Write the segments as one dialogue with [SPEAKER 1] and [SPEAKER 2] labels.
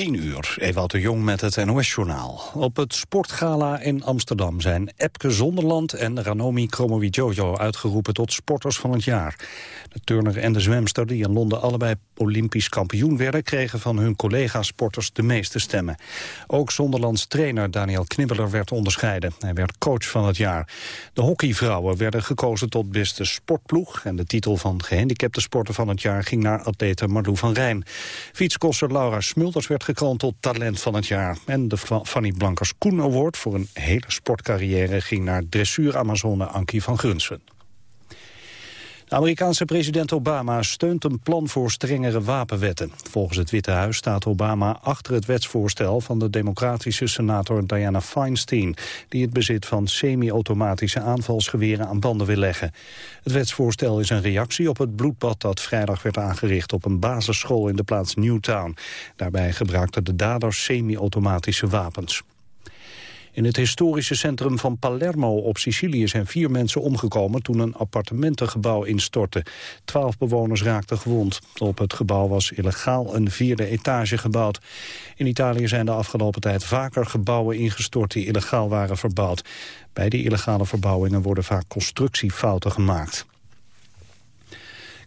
[SPEAKER 1] 10 uur, Ewout de Jong met het NOS-journaal. Op het Sportgala in Amsterdam zijn Epke Zonderland en Ranomi Kromowidjojo uitgeroepen tot sporters van het jaar. De turner en de zwemster, die in Londen allebei olympisch kampioen werden, kregen van hun collega-sporters de meeste stemmen. Ook Zonderlands trainer Daniel Knibbeler werd onderscheiden. Hij werd coach van het jaar. De hockeyvrouwen werden gekozen tot beste sportploeg en de titel van gehandicapte sporter van het jaar ging naar atlete Marlou van Rijn. Fietskosser Laura Smulders werd gekroond tot talent van het jaar. En de Fanny Blankers Koen Award voor een hele sportcarrière ging naar dressuur-Amazone Ankie van Grunsen. Amerikaanse president Obama steunt een plan voor strengere wapenwetten. Volgens het Witte Huis staat Obama achter het wetsvoorstel van de democratische senator Diana Feinstein, die het bezit van semi-automatische aanvalsgeweren aan banden wil leggen. Het wetsvoorstel is een reactie op het bloedbad dat vrijdag werd aangericht op een basisschool in de plaats Newtown. Daarbij gebruikten de daders semi-automatische wapens. In het historische centrum van Palermo op Sicilië zijn vier mensen omgekomen toen een appartementengebouw instortte. Twaalf bewoners raakten gewond. Op het gebouw was illegaal een vierde etage gebouwd. In Italië zijn de afgelopen tijd vaker gebouwen ingestort die illegaal waren verbouwd. Bij die illegale verbouwingen worden vaak constructiefouten gemaakt.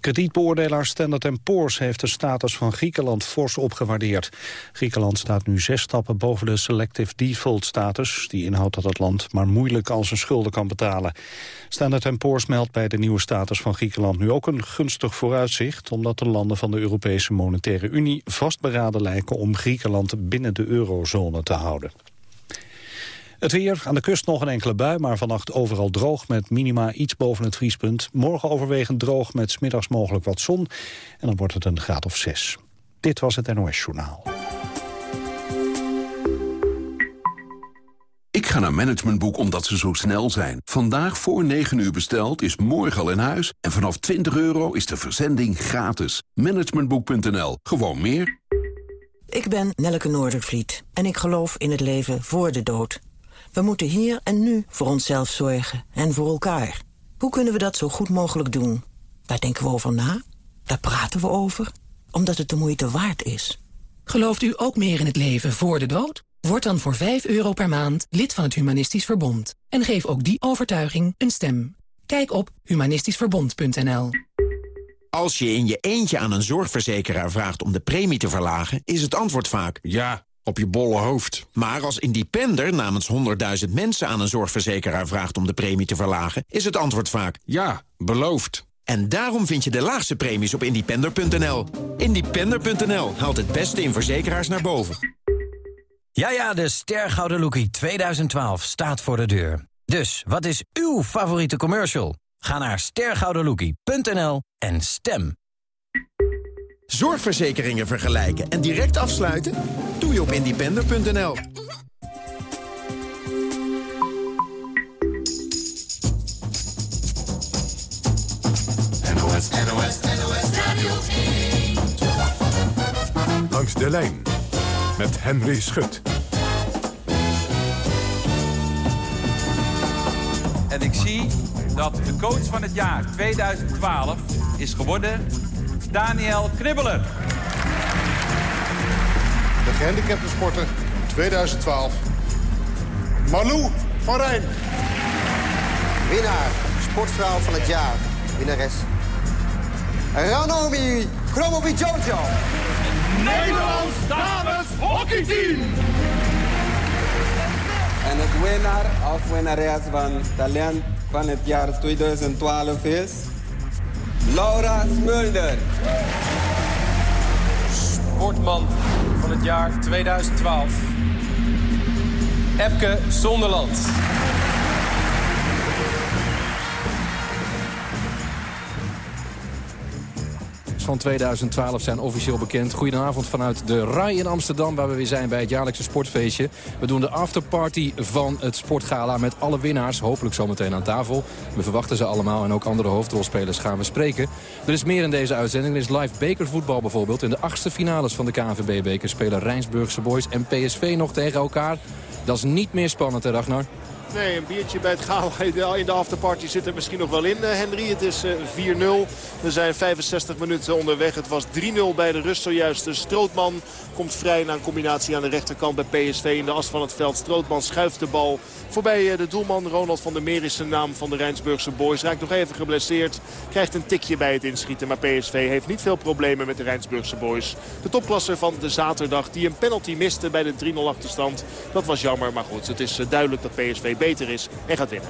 [SPEAKER 1] Kredietbeoordelaar Standard Poor's heeft de status van Griekenland fors opgewaardeerd. Griekenland staat nu zes stappen boven de selective default status. Die inhoudt dat het land maar moeilijk al zijn schulden kan betalen. Standard Poor's meldt bij de nieuwe status van Griekenland nu ook een gunstig vooruitzicht... omdat de landen van de Europese Monetaire Unie vastberaden lijken om Griekenland binnen de eurozone te houden. Het weer, aan de kust nog een enkele bui, maar vannacht overal droog met minima iets boven het vriespunt. Morgen overwegend droog met smiddags mogelijk wat zon en dan wordt het een graad of zes. Dit was het NOS Journaal.
[SPEAKER 2] Ik ga naar Managementboek omdat ze zo snel zijn. Vandaag voor 9 uur besteld is morgen al in huis. En vanaf 20 euro is de verzending gratis. Managementboek.nl. Gewoon meer.
[SPEAKER 3] Ik ben Nelleke Noordervliet en ik geloof in het leven voor de dood. We moeten hier en nu voor onszelf zorgen en voor elkaar. Hoe kunnen we dat zo goed mogelijk doen? Daar denken we over na, daar praten we over, omdat het de moeite waard is.
[SPEAKER 4] Gelooft u ook meer in het leven voor de dood? Word dan voor 5 euro per maand lid van het Humanistisch Verbond. En geef ook die overtuiging een stem. Kijk op humanistischverbond.nl
[SPEAKER 5] Als je in je eentje aan een zorgverzekeraar vraagt om de premie te verlagen... is het antwoord vaak...
[SPEAKER 6] Ja, op je bolle hoofd.
[SPEAKER 5] Maar als independer namens 100.000 mensen aan een zorgverzekeraar vraagt om de premie te verlagen, is het antwoord vaak
[SPEAKER 6] ja, beloofd.
[SPEAKER 5] En daarom vind je de laagste premies op independer.nl. Independer.nl haalt het beste in verzekeraars naar boven.
[SPEAKER 7] Ja, ja, de Stergouden Lookie 2012 staat voor de deur. Dus, wat is uw favoriete commercial? Ga naar stergoudenlookie.nl en stem.
[SPEAKER 5] Zorgverzekeringen vergelijken en direct afsluiten? Doe je op independer.nl.
[SPEAKER 8] NOS, NOS, NOS Radio 1.
[SPEAKER 9] Langs de lijn met Henry Schut.
[SPEAKER 10] En ik zie dat de coach van het jaar 2012 is geworden Daniel Knibbeler.
[SPEAKER 11] De gehandicapte sporter 2012. Malou van Rijn.
[SPEAKER 12] Winnaar, sportvrouw van het jaar. Winnares. Ranomi Kromobi Jojo.
[SPEAKER 8] Nederlands dames hockeyteam.
[SPEAKER 13] En het winnaar of winnares van talent van het jaar 2012 is... Laura Smulder.
[SPEAKER 14] Sportman van het jaar 2012. Epke Zonderland.
[SPEAKER 15] Van 2012 zijn officieel bekend. Goedenavond vanuit de RAI in Amsterdam... waar we weer zijn bij het jaarlijkse sportfeestje. We doen de afterparty van het sportgala met alle winnaars. Hopelijk zometeen aan tafel. We verwachten ze allemaal en ook andere hoofdrolspelers gaan we spreken. Er is meer in deze uitzending. Er is live bekervoetbal bijvoorbeeld. In de achtste finales van de KNVB-beker spelen Rijnsburgse Boys en PSV nog tegen elkaar. Dat is niet meer spannend, hè Ragnar?
[SPEAKER 16] Nee, een biertje bij het gala in de afterparty zit er misschien nog wel in, Henry. Het is 4-0. We zijn 65 minuten onderweg. Het was 3-0 bij de rust zojuist. Strootman komt vrij na een combinatie aan de rechterkant bij PSV in de as van het veld. Strootman schuift de bal voorbij de doelman. Ronald van der Meer is zijn naam van de Rijnsburgse boys. Raakt nog even geblesseerd. Krijgt een tikje bij het inschieten. Maar PSV heeft niet veel problemen met de Rijnsburgse boys. De topplasser van de zaterdag die een penalty miste bij de 3-0 achterstand. Dat was jammer. Maar goed, het is duidelijk dat PSV beter is en gaat winnen.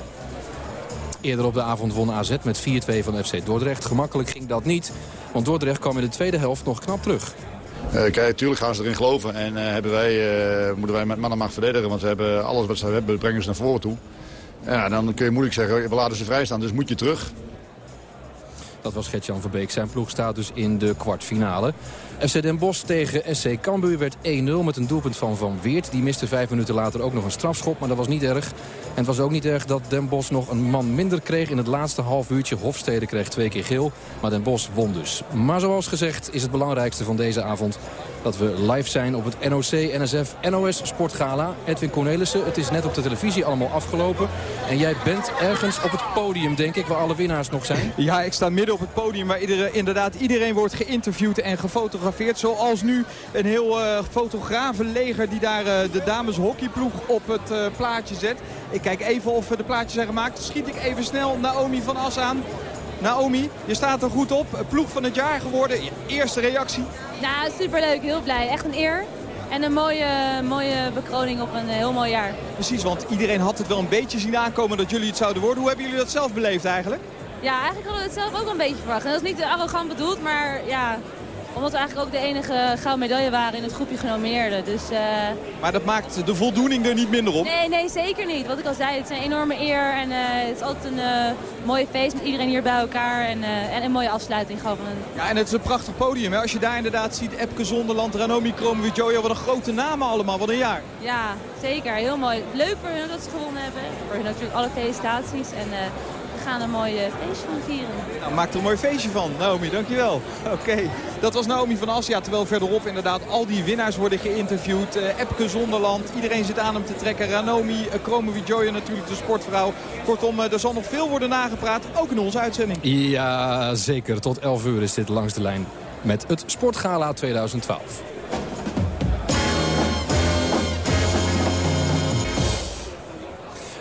[SPEAKER 15] Eerder op de avond won AZ met 4-2 van FC Dordrecht. Gemakkelijk ging dat niet, want Dordrecht kwam in de tweede helft nog knap terug.
[SPEAKER 17] Uh, kijk, natuurlijk gaan ze erin geloven en uh, hebben wij, uh, moeten wij met man en macht verdedigen. Want ze hebben alles wat ze hebben, brengen ze naar voren toe. Ja, dan kun je moeilijk zeggen, we laten ze vrij staan, dus moet je terug.
[SPEAKER 15] Dat was Gert-Jan Verbeek. Zijn ploeg staat dus in de kwartfinale. FC Den Bosch tegen SC Cambuur werd 1-0 met een doelpunt van Van Weert. Die miste vijf minuten later ook nog een strafschop, maar dat was niet erg. En het was ook niet erg dat Den Bosch nog een man minder kreeg in het laatste half uurtje. Hofstede kreeg twee keer geel, maar Den Bosch won dus. Maar zoals gezegd is het belangrijkste van deze avond dat we live zijn op het NOC, NSF, NOS Sportgala. Edwin Cornelissen, het is net op de televisie allemaal afgelopen. En jij bent ergens op het podium, denk ik, waar alle winnaars nog zijn.
[SPEAKER 18] Ja, ik sta midden op het podium waar iedereen, inderdaad iedereen wordt geïnterviewd en gefotografeerd. Zoals nu een heel uh, fotografenleger die daar uh, de dames hockeyploeg op het uh, plaatje zet. Ik kijk even of de plaatjes zijn gemaakt. Schiet ik even snel Naomi van As aan. Naomi, je staat er goed op. Ploeg van het jaar geworden. Eerste reactie?
[SPEAKER 19] Nou, superleuk. Heel blij. Echt een eer. En een mooie, mooie bekroning op een heel mooi jaar.
[SPEAKER 18] Precies, want iedereen had het wel een beetje zien aankomen dat jullie het zouden worden. Hoe hebben jullie dat zelf beleefd eigenlijk?
[SPEAKER 19] Ja, eigenlijk hadden we het zelf ook een beetje verwacht. En dat is niet arrogant bedoeld, maar ja, omdat we eigenlijk ook de enige gouden medaille waren in het groepje genomineerden. Dus, uh...
[SPEAKER 18] Maar dat maakt de voldoening er niet minder op?
[SPEAKER 19] Nee, nee, zeker niet. Wat ik al zei, het is een enorme eer. En uh, het is altijd een uh, mooie feest met iedereen hier bij elkaar. En, en een mooie afsluiting. Gewoon van een...
[SPEAKER 18] Ja, en het is een prachtig podium. Hè? Als je daar inderdaad ziet, Epke Zonderland, Ranomi Kromowidjojo. Wat een grote namen allemaal. Wat een jaar.
[SPEAKER 19] Ja, zeker. Heel mooi. Leuk voor hun dat ze gewonnen hebben. Voor hun natuurlijk alle felicitaties. En we gaan een mooi feestje van vieren.
[SPEAKER 18] Nou, maak er een mooi feestje van, Naomi. Dankjewel. Oké. Okay. Dat was Naomi van Asja. Terwijl verderop inderdaad al die winnaars worden geïnterviewd. Uh, Epke Zonderland. Iedereen zit aan hem te trekken. Ranomi, uh, Kromowidjojo natuurlijk de sportvrouw. Kortom, uh, er zal nog veel worden nagepraat. Ook in onze uitzending.
[SPEAKER 15] Ja, zeker. Tot 11 uur is dit langs de lijn met het Sportgala 2012.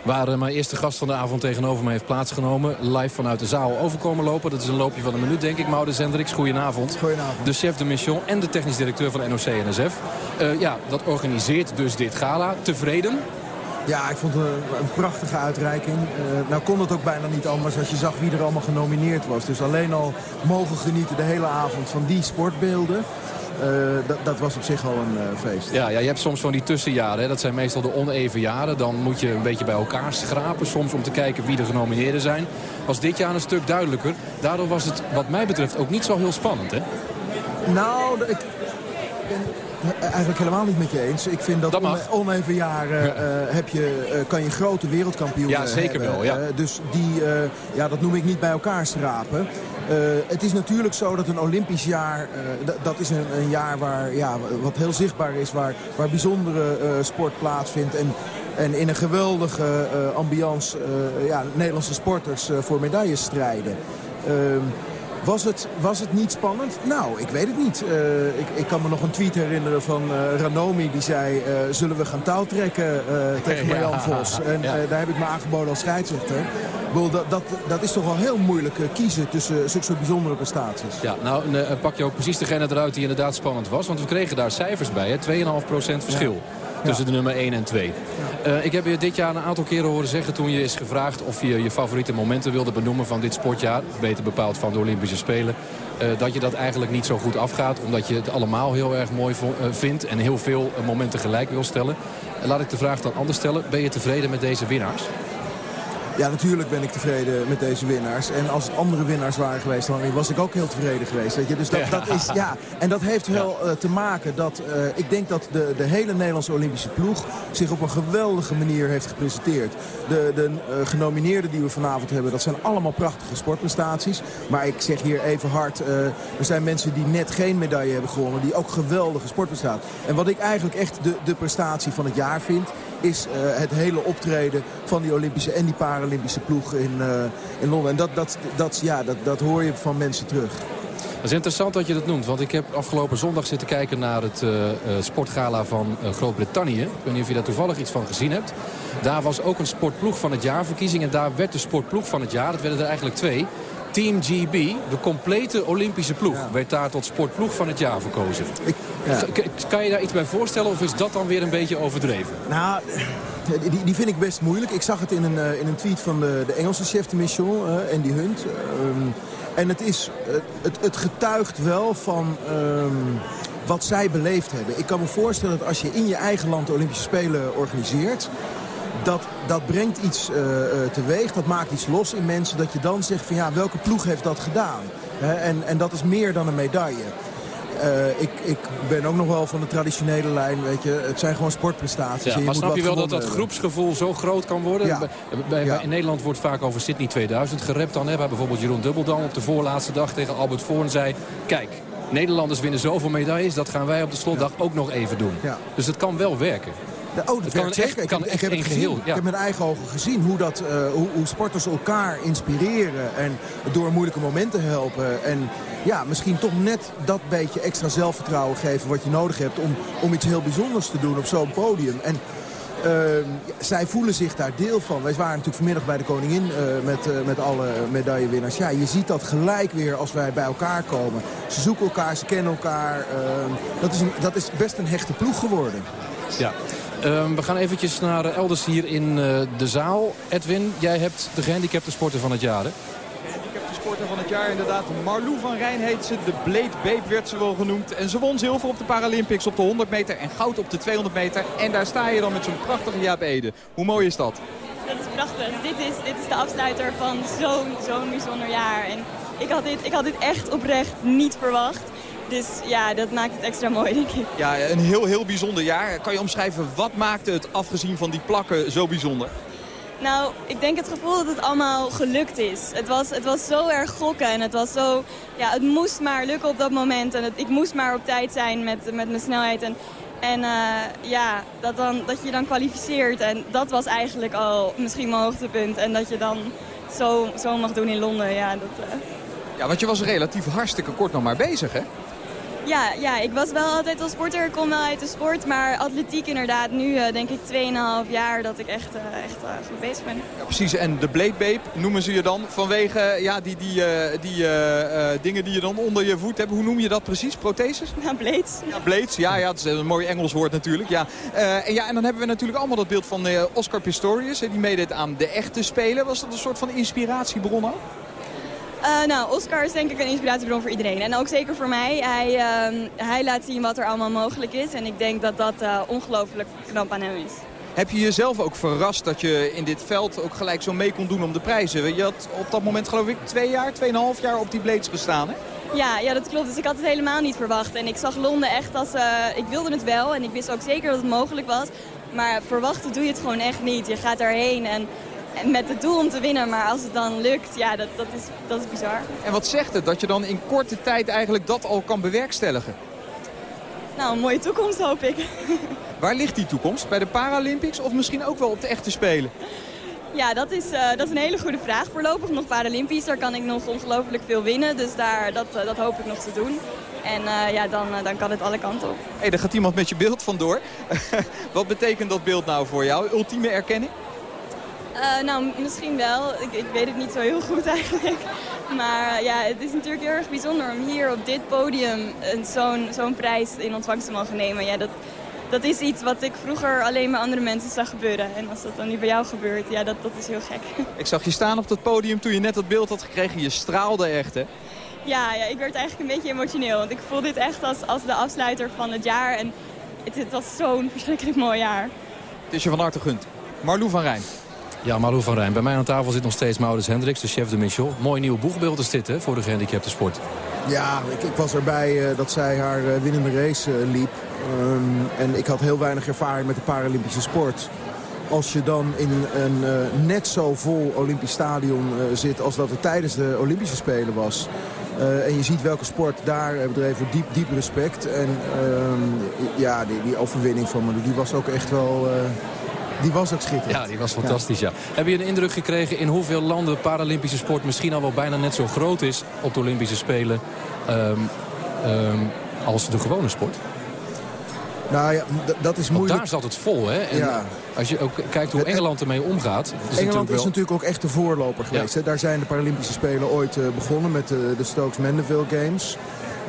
[SPEAKER 15] Waar mijn eerste gast van de avond tegenover me heeft plaatsgenomen. Live vanuit de zaal overkomen lopen. Dat is een loopje van een minuut denk ik. Maudens Hendricks, goedenavond.
[SPEAKER 20] Goedenavond.
[SPEAKER 15] De chef de mission en de technisch directeur van NOC-NSF. Uh, ja, dat organiseert dus dit gala. Tevreden?
[SPEAKER 20] Ja, ik vond het een, een prachtige uitreiking. Uh, nou kon het ook bijna niet anders als je zag wie er allemaal genomineerd was. Dus alleen al mogen genieten de hele avond van die sportbeelden. Uh, dat, dat, was op zich al een uh, feest.
[SPEAKER 15] Ja, ja, je hebt soms van die tussenjaren. Hè? Dat zijn meestal de oneven jaren. Dan moet je een beetje bij elkaar schrapen. Soms om te kijken wie de genomineerden zijn. Was dit jaar een stuk duidelijker. Daardoor was het wat mij betreft ook niet zo heel spannend, hè?
[SPEAKER 20] Nou, ik ben eigenlijk helemaal niet met je eens. Ik vind dat, dat oneven jaren uh, heb je, uh, kan je grote wereldkampioenen
[SPEAKER 15] Ja, zeker
[SPEAKER 20] hebben.
[SPEAKER 15] wel. Ja.
[SPEAKER 20] Uh, dus die, ja, dat noem ik niet bij elkaar schrapen. Het is natuurlijk zo dat een Olympisch jaar, dat is een, een, jaar waar, ja, wat heel zichtbaar is, waar, waar bijzondere sport plaatsvindt. En, en in een geweldige ambiance ja, Nederlandse sporters voor medailles strijden. Was het, was het niet spannend? Nou, ik weet het niet. Uh, ik, ik kan me nog een tweet herinneren van uh, Ranomi. Die zei, uh, zullen we gaan touwtrekken tegen Marjan ja. Vos? En ja. daar heb ik me aangeboden als scheidsrechter. Dat, dat, dat is toch wel heel moeilijk kiezen tussen zulke soort bijzondere prestaties.
[SPEAKER 15] Ja, nou pak je ook precies degene eruit die inderdaad spannend was. Want we kregen daar cijfers bij, 2,5% verschil. Ja tussen de nummer 1 en 2. Ja. Uh, ik heb je dit jaar een aantal keren horen zeggen toen je is gevraagd of je je favoriete momenten wilde benoemen van dit sportjaar. Beter bepaald van de Olympische Spelen. Uh, dat je dat eigenlijk niet zo goed afgaat. Omdat je het allemaal heel erg mooi uh, vindt en heel veel momenten gelijk wil stellen. laat ik de vraag dan anders stellen. Ben je tevreden met deze winnaars?
[SPEAKER 20] Ja, natuurlijk ben ik tevreden met deze winnaars. En als het andere winnaars waren geweest, dan was ik ook heel tevreden geweest. Weet je? Dus dat, dat is, ja. En dat heeft wel uh, te maken dat uh, ik denk dat de, de hele Nederlandse Olympische ploeg zich op een geweldige manier heeft gepresenteerd. De, de uh, genomineerden die we vanavond hebben, dat zijn allemaal prachtige sportprestaties. Maar ik zeg hier even hard, er zijn mensen die net geen medaille hebben gewonnen, die ook geweldige sportprestaties. En wat ik eigenlijk echt de, de prestatie van het jaar vind, is het hele optreden van die Olympische en die Paralympische ploeg in, in Londen. En dat, dat, dat, ja, dat, dat hoor je van mensen terug.
[SPEAKER 15] Het is interessant dat je dat noemt. Want ik heb afgelopen zondag zitten kijken naar het uh, sportgala van uh, Groot-Brittannië. Ik weet niet of je daar toevallig iets van gezien hebt. Daar was ook een sportploeg van het jaar verkiezing. En daar werd de sportploeg van het jaar. Dat werden er eigenlijk twee. Team GB, de complete Olympische ploeg, ja. werd daar tot sportploeg van het jaar verkozen. Ik, ja. Kan je daar iets bij voorstellen of is dat dan weer een beetje overdreven?
[SPEAKER 20] Nou, die, die vind ik best moeilijk. Ik zag het in een, uh, in een tweet van de, de Engelse chef de mission, uh, Andy Hunt. Um, en het, is, het, het getuigt wel van um, wat zij beleefd hebben. Ik kan me voorstellen dat als je in je eigen land de Olympische Spelen organiseert... Dat, dat brengt iets uh, teweeg, dat maakt iets los in mensen... dat je dan zegt van ja, welke ploeg heeft dat gedaan? En, en dat is meer dan een medaille. Uh, ik, ik ben ook nog wel van de traditionele lijn, weet je. Het zijn gewoon sportprestaties.
[SPEAKER 15] Ja, maar snap je wel dat dat groepsgevoel zo groot kan worden? Ja. Bij, bij, in Nederland wordt vaak over Sydney 2000 gerept dan. Hè, waar bijvoorbeeld Jeroen Dubbeldam op de voorlaatste dag tegen Albert Voorn zei... Kijk, Nederlanders winnen zoveel medailles, dat gaan wij op de slotdag ook nog even doen. Dus het kan wel werken.
[SPEAKER 20] De, oh, dat kan ik, heb het gezien.
[SPEAKER 15] Geheel, ja.
[SPEAKER 20] Ik heb met eigen ogen gezien hoe, dat, uh, hoe, hoe, sporters elkaar inspireren. En door moeilijke momenten helpen. En ja, misschien toch net dat beetje extra zelfvertrouwen geven wat je nodig hebt... om, om iets heel bijzonders te doen op zo'n podium. En uh, zij voelen zich daar deel van. Wij waren natuurlijk vanmiddag bij de koningin uh, met, uh, met alle medaillewinnaars. Ja, je ziet dat gelijk weer als wij bij elkaar komen. Ze zoeken elkaar, ze kennen elkaar. Ehm, dat, is een, dat is best een hechte ploeg geworden.
[SPEAKER 15] Ja. Um, we gaan eventjes naar elders hier in de zaal. Edwin, jij hebt de gehandicapte sporter van het jaar, hè?
[SPEAKER 18] Van het jaar inderdaad. Marlou van Rijn heet ze. De Blade Babe werd ze wel genoemd. En ze won zilver op de Paralympics op de 100 meter en goud op de 200 meter. En daar sta je dan met zo'n prachtige Jaap Ede. Hoe mooi is dat?
[SPEAKER 21] Dat is prachtig. Dit is, dit is de afsluiter van zo'n zo'n bijzonder jaar. En ik had, dit, ik had dit echt oprecht niet verwacht. Dus ja, dat maakt het extra mooi, denk ik.
[SPEAKER 18] Ja, een heel, heel bijzonder jaar. Kan je omschrijven, wat maakte het, afgezien van die plakken, zo bijzonder?
[SPEAKER 21] Nou, ik denk het gevoel dat het allemaal gelukt is. Het was, het was zo erg gokken en het was zo... Ja, het moest maar lukken op dat moment. En het, ik moest maar op tijd zijn met, met mijn snelheid. En, en uh, ja, dat, dan, dat je dan kwalificeert. En dat was eigenlijk al misschien mijn hoogtepunt. En dat je dan zo, zo mag doen in Londen, ja, dat... Uh...
[SPEAKER 18] Ja, want je was relatief hartstikke kort nog maar bezig, hè?
[SPEAKER 21] Ja, ja, ik was wel altijd al sporter, ik kom wel uit de sport. Maar atletiek inderdaad, nu uh, denk ik 2,5 jaar dat ik echt, uh, echt uh, goed bezig ben.
[SPEAKER 18] Ja, precies, en de Babe noemen ze je dan vanwege ja, die, die, die dingen die je dan onder je voet hebt. Hoe noem je dat precies? Protheses?
[SPEAKER 21] Ja, blades.
[SPEAKER 18] Ja, blades, ja, ja, dat is een mooi Engels woord natuurlijk. Ja. en, ja, en dan hebben we natuurlijk allemaal dat beeld van Oscar Pistorius. die meedeed aan de echte Spelen. Was dat een soort van inspiratiebron ook?
[SPEAKER 21] Uh, nou, Oscar is denk ik een inspiratiebron voor iedereen. En ook zeker voor mij. Hij, uh, hij laat zien wat er allemaal mogelijk is. En ik denk dat dat uh, ongelooflijk knap aan hem is.
[SPEAKER 18] Heb je jezelf ook verrast dat je in dit veld ook gelijk zo mee kon doen om de prijzen? Je had op dat moment geloof ik twee jaar, tweeënhalf jaar op die blades gestaan, hè?
[SPEAKER 21] Ja, ja, dat klopt. Dus ik had het helemaal niet verwacht. En ik zag Londen echt als... ik wilde het wel en ik wist ook zeker dat het mogelijk was. Maar verwachten doe je het gewoon echt niet. Je gaat daarheen en met het doel om te winnen. Maar als het dan lukt, ja, dat, dat, is, dat is bizar.
[SPEAKER 18] En wat zegt het? Dat je dan in korte tijd eigenlijk dat al kan bewerkstelligen?
[SPEAKER 21] Nou, een mooie toekomst hoop ik.
[SPEAKER 18] Waar ligt die toekomst? Bij de Paralympics of misschien ook wel op de echte Spelen?
[SPEAKER 21] Ja, dat is, uh, dat is een hele goede vraag. Voorlopig nog Paralympisch. Daar kan ik nog ongelooflijk veel winnen. Dus daar, dat, uh, dat hoop ik nog te doen. En uh, ja, dan, dan kan het alle kanten op.
[SPEAKER 18] Hé, hey, daar gaat iemand met je beeld vandoor. Wat betekent dat beeld nou voor jou? Ultieme erkenning?
[SPEAKER 21] Uh, nou, misschien wel. Ik, ik, weet het niet zo heel goed eigenlijk. Maar uh, ja, het is natuurlijk heel erg bijzonder om hier op dit podium zo'n zo'n prijs in ontvangst te mogen nemen. Ja, dat, dat is iets wat ik vroeger alleen maar andere mensen zag gebeuren. En als dat dan nu bij jou gebeurt, ja, dat, dat is heel gek.
[SPEAKER 18] Ik zag je staan op dat podium toen je net dat beeld had gekregen. Je straalde echt, hè?
[SPEAKER 21] Ja, ja ik werd eigenlijk een beetje emotioneel. Want ik voel dit echt als, als de afsluiter van het jaar. En het, het was zo'n verschrikkelijk mooi jaar.
[SPEAKER 18] Het is je van harte gunt. Marlou van Rijn.
[SPEAKER 15] Ja, Marlo van Rijn. Bij mij aan tafel zit nog steeds Maurits Hendricks, de chef de mission. Mooi nieuw boegbeeld is dit hè, voor de gehandicapte sport.
[SPEAKER 20] Ja, ik, ik was erbij uh, dat zij haar uh, winnende race uh, liep. Um, en ik had heel weinig ervaring met de Paralympische sport. Als je dan in een net zo vol Olympisch stadion zit als dat het tijdens de Olympische Spelen was... En je ziet welke sport daar bedreven. Diep, diep respect. En uh, ja, die, die, overwinning van me, die was ook echt wel... die was ook schitterend.
[SPEAKER 15] Ja, die was fantastisch, ja. ja. Heb je een indruk gekregen in hoeveel landen Paralympische sport misschien al wel bijna net zo groot is op de Olympische Spelen um, um, als de gewone sport?
[SPEAKER 20] Nou ja, dat is moeilijk.
[SPEAKER 15] Want daar zat het vol, hè? En ja. Als je ook kijkt hoe Engeland ermee omgaat...
[SPEAKER 20] Is Engeland natuurlijk wel... is natuurlijk ook echt de voorloper geweest. Ja. Hè? Daar zijn de Paralympische Spelen ooit uh, begonnen met de, de Stokes-Mandeville Games.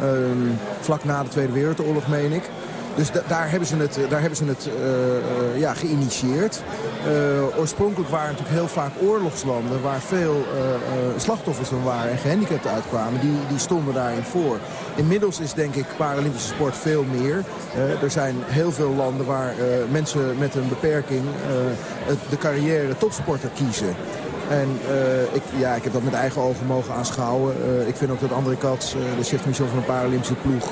[SPEAKER 20] Um, vlak na de Tweede Wereldoorlog, meen ik. Dus da daar hebben ze het, daar hebben ze het uh, uh, ja, geïnitieerd. Oorspronkelijk waren natuurlijk heel vaak oorlogslanden... waar veel slachtoffers van waren en gehandicapten uitkwamen. Die, die stonden daarin voor. Inmiddels is denk ik Paralympische sport veel meer. er zijn heel veel landen waar mensen met een beperking... de carrière topsporter kiezen. En ik, ja, ik heb dat met eigen ogen mogen aanschouwen. Ik vind ook dat André Katz, uh, de chef van een Paralympische ploeg...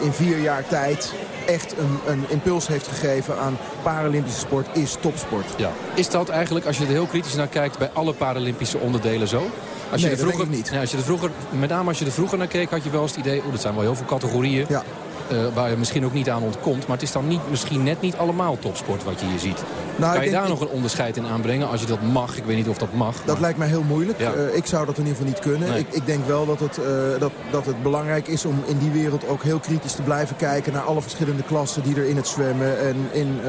[SPEAKER 20] in vier jaar tijd echt een, een impuls heeft gegeven aan Paralympische sport is topsport.
[SPEAKER 15] Ja. Is dat eigenlijk, als je er heel kritisch naar kijkt, bij alle Paralympische onderdelen zo? Als je
[SPEAKER 20] nee,
[SPEAKER 15] er vroeger,
[SPEAKER 20] niet.
[SPEAKER 15] Ja, als je er vroeger, met name als je er vroeger naar keek, had je wel eens het idee... oh, dat zijn wel heel veel categorieën.
[SPEAKER 20] Ja.
[SPEAKER 15] Uh, waar je misschien ook niet aan ontkomt. Maar het is dan niet, misschien net niet allemaal topsport wat je hier ziet.
[SPEAKER 20] Nou,
[SPEAKER 15] kan je daar nog een onderscheid in aanbrengen als je dat mag? Ik weet niet of dat mag.
[SPEAKER 20] Dat maar... lijkt mij heel moeilijk.
[SPEAKER 15] Ja.
[SPEAKER 20] Uh, ik zou dat in ieder geval niet kunnen.
[SPEAKER 15] Nee.
[SPEAKER 20] Ik, ik, denk wel dat het, uh, dat, dat het belangrijk is om in die wereld ook heel kritisch te blijven kijken... naar alle verschillende klassen die er in het zwemmen en in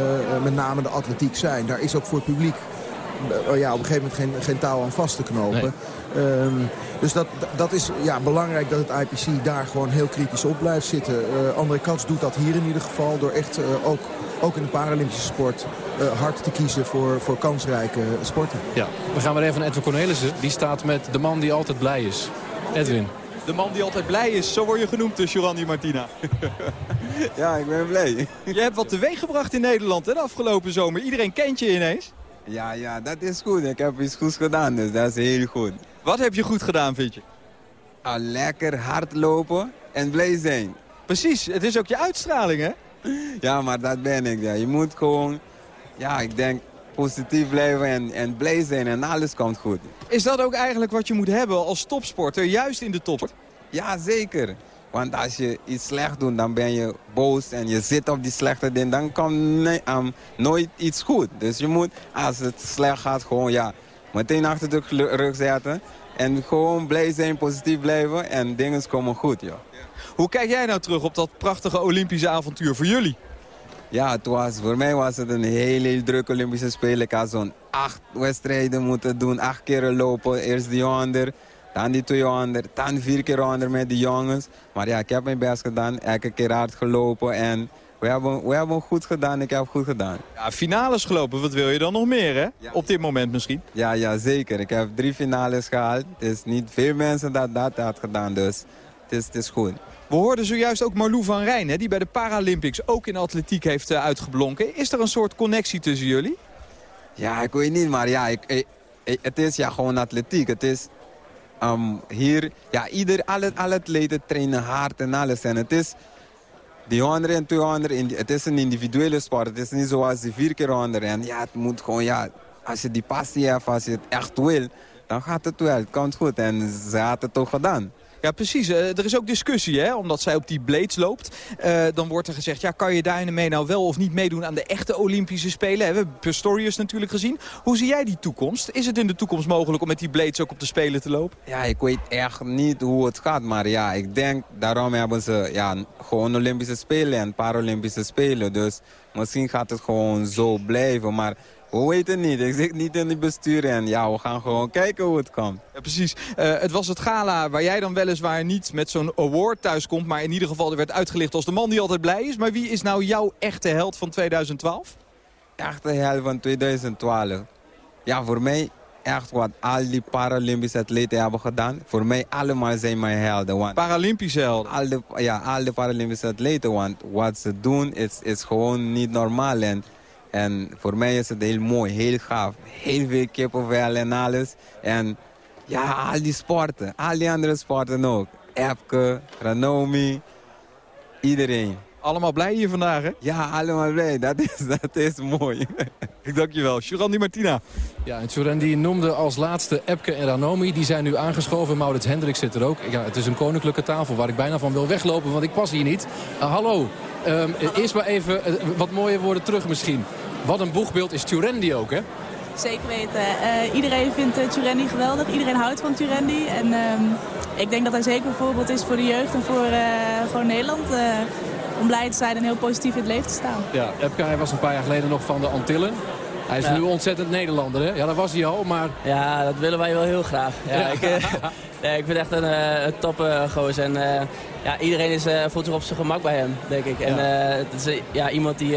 [SPEAKER 20] met name de atletiek zijn. Daar is ook voor het publiek ja, op een gegeven moment geen, geen touw aan vast te knopen. Nee. Um, dus dat, dat is ja, belangrijk dat het IPC daar gewoon heel kritisch op blijft zitten. Uh, André Katz doet dat hier in ieder geval door echt uh, ook, ook in de Paralympische sport uh, hard te kiezen voor, voor kansrijke sporten.
[SPEAKER 15] Ja, we gaan weer even naar Edwin Cornelissen. Die staat met de man die altijd blij is. Edwin.
[SPEAKER 18] De man die altijd blij is, zo word je genoemd, dus Jorandi Martina.
[SPEAKER 13] ja, ik ben blij.
[SPEAKER 18] Je hebt wat teweeg gebracht in Nederland hè, de afgelopen zomer. Iedereen kent je ineens.
[SPEAKER 13] Ja, ja, dat is goed. Ik heb iets goeds gedaan, dus dat is heel goed.
[SPEAKER 18] Wat heb je goed gedaan, vind je?
[SPEAKER 13] Ah, lekker hardlopen en blij zijn.
[SPEAKER 18] Precies, het is ook je uitstraling, hè?
[SPEAKER 13] Ja, maar dat ben ik. Ja. Je moet gewoon, ja, ik denk, positief blijven en, en blij zijn en alles komt goed.
[SPEAKER 18] Is dat ook eigenlijk wat je moet hebben als topsporter, juist in de top?
[SPEAKER 13] Ja, zeker. Want als je iets slecht doet, dan ben je boos en je zit op die slechte ding. Dan komt um, nooit iets goed. Dus je moet, als het slecht gaat, gewoon ja, meteen achter de rug zetten. En gewoon blij zijn, positief blijven en dingen komen goed. Ja.
[SPEAKER 18] Hoe kijk jij nou terug op dat prachtige Olympische avontuur voor jullie?
[SPEAKER 13] Ja, het was, voor mij was het een heel druk Olympische Spelen. Ik had zo'n acht wedstrijden moeten doen, acht keer lopen. Eerst die 100, dan die 200, dan vier keer 100 met de jongens. Maar ja, ik heb mijn best gedaan, elke keer hard gelopen en we hebben, we hebben goed gedaan, ik heb goed gedaan.
[SPEAKER 18] Ja, finales gelopen, wat wil je dan nog meer hè? Ja. Op dit moment misschien?
[SPEAKER 13] Ja, ja, zeker. Ik heb drie finales gehaald. Het is niet veel mensen dat dat had gedaan, dus het is, het is goed.
[SPEAKER 18] We hoorden zojuist ook Marlou van Rijn, hè, die bij de Paralympics ook in atletiek heeft uh, uitgeblonken. Is er een soort connectie tussen jullie?
[SPEAKER 13] Ja, ik weet niet, maar ja, ik, ik, ik, het is ja gewoon atletiek. Het is um, hier, ja, ieder, alle, alle atleten trainen hard en alles. En het is, die 100 en 200, het is een individuele sport. Het is niet zoals die 4 keer 100. En ja, het moet gewoon, ja, als je die passie hebt, als je het echt wil, dan gaat het wel. Het komt goed. En ze had het toch gedaan.
[SPEAKER 18] Ja, precies. Uh, er is ook discussie, hè? omdat zij op die blades loopt. Uh, dan wordt er gezegd, ja, kan je daarmee nou wel of niet meedoen aan de echte Olympische Spelen? We hebben Pistorius natuurlijk gezien. Hoe zie jij die toekomst? Is het in de toekomst mogelijk om met die blades ook op de Spelen te lopen?
[SPEAKER 13] Ja, ik weet echt niet hoe het gaat. Maar ja, ik denk, daarom hebben ze ja, gewoon Olympische Spelen en Paralympische Spelen. Dus misschien gaat het gewoon zo blijven. Maar we weten niet. Ik zit niet in het bestuur en ja, we gaan gewoon kijken hoe het komt.
[SPEAKER 18] Ja, precies. Uh, het was het gala waar jij dan weliswaar niet met zo'n award thuis komt. Maar in ieder geval er werd uitgelicht als de man die altijd blij is. Maar wie is nou jouw echte held van 2012?
[SPEAKER 13] Echte held van 2012? Ja, voor mij echt wat al die Paralympische atleten hebben gedaan. Voor mij allemaal zijn mijn helden. Want
[SPEAKER 18] Paralympische helden?
[SPEAKER 13] Al de, ja, al de Paralympische atleten. Want wat ze doen is, is gewoon niet normaal. En En voor mij is het heel mooi, heel gaaf. Heel veel kippenvel en alles. En ja, al die sporten, al die andere sporten ook. Epke, Ranomi, iedereen.
[SPEAKER 18] Allemaal blij hier vandaag, hè?
[SPEAKER 13] Ja, allemaal blij. Dat is, dat is mooi.
[SPEAKER 18] Dankjewel. Jurandi Martina.
[SPEAKER 15] Ja, en Surendi noemde als laatste Epke en Ranomi. Die zijn nu aangeschoven. Maurits Hendrik zit er ook. Ja, het is een koninklijke tafel waar ik bijna van wil weglopen, want ik pas hier niet. Uh, hallo. Um, eerst maar even uh, wat mooie woorden terug misschien. Wat een boegbeeld is Turendi ook, hè?
[SPEAKER 22] Zeker weten. Uh, iedereen vindt uh, Turendi geweldig. Iedereen houdt van Turendi. En um, ik denk dat hij zeker een voorbeeld is voor de jeugd en voor gewoon Nederland. om blij te zijn en heel positief in het leven te staan.
[SPEAKER 15] Ja, hij was een paar jaar geleden nog van de Antillen. Hij is ja. nu ontzettend Nederlander, hè? Ja, dat was hij al, maar...
[SPEAKER 23] Ja, dat willen wij wel heel graag. Ja, ja. Ik, nee, ik vind echt een, uh, een top uh, gozer. En uh, ja, iedereen is, voelt zich op zijn gemak bij hem, denk ik. En het is ja, iemand die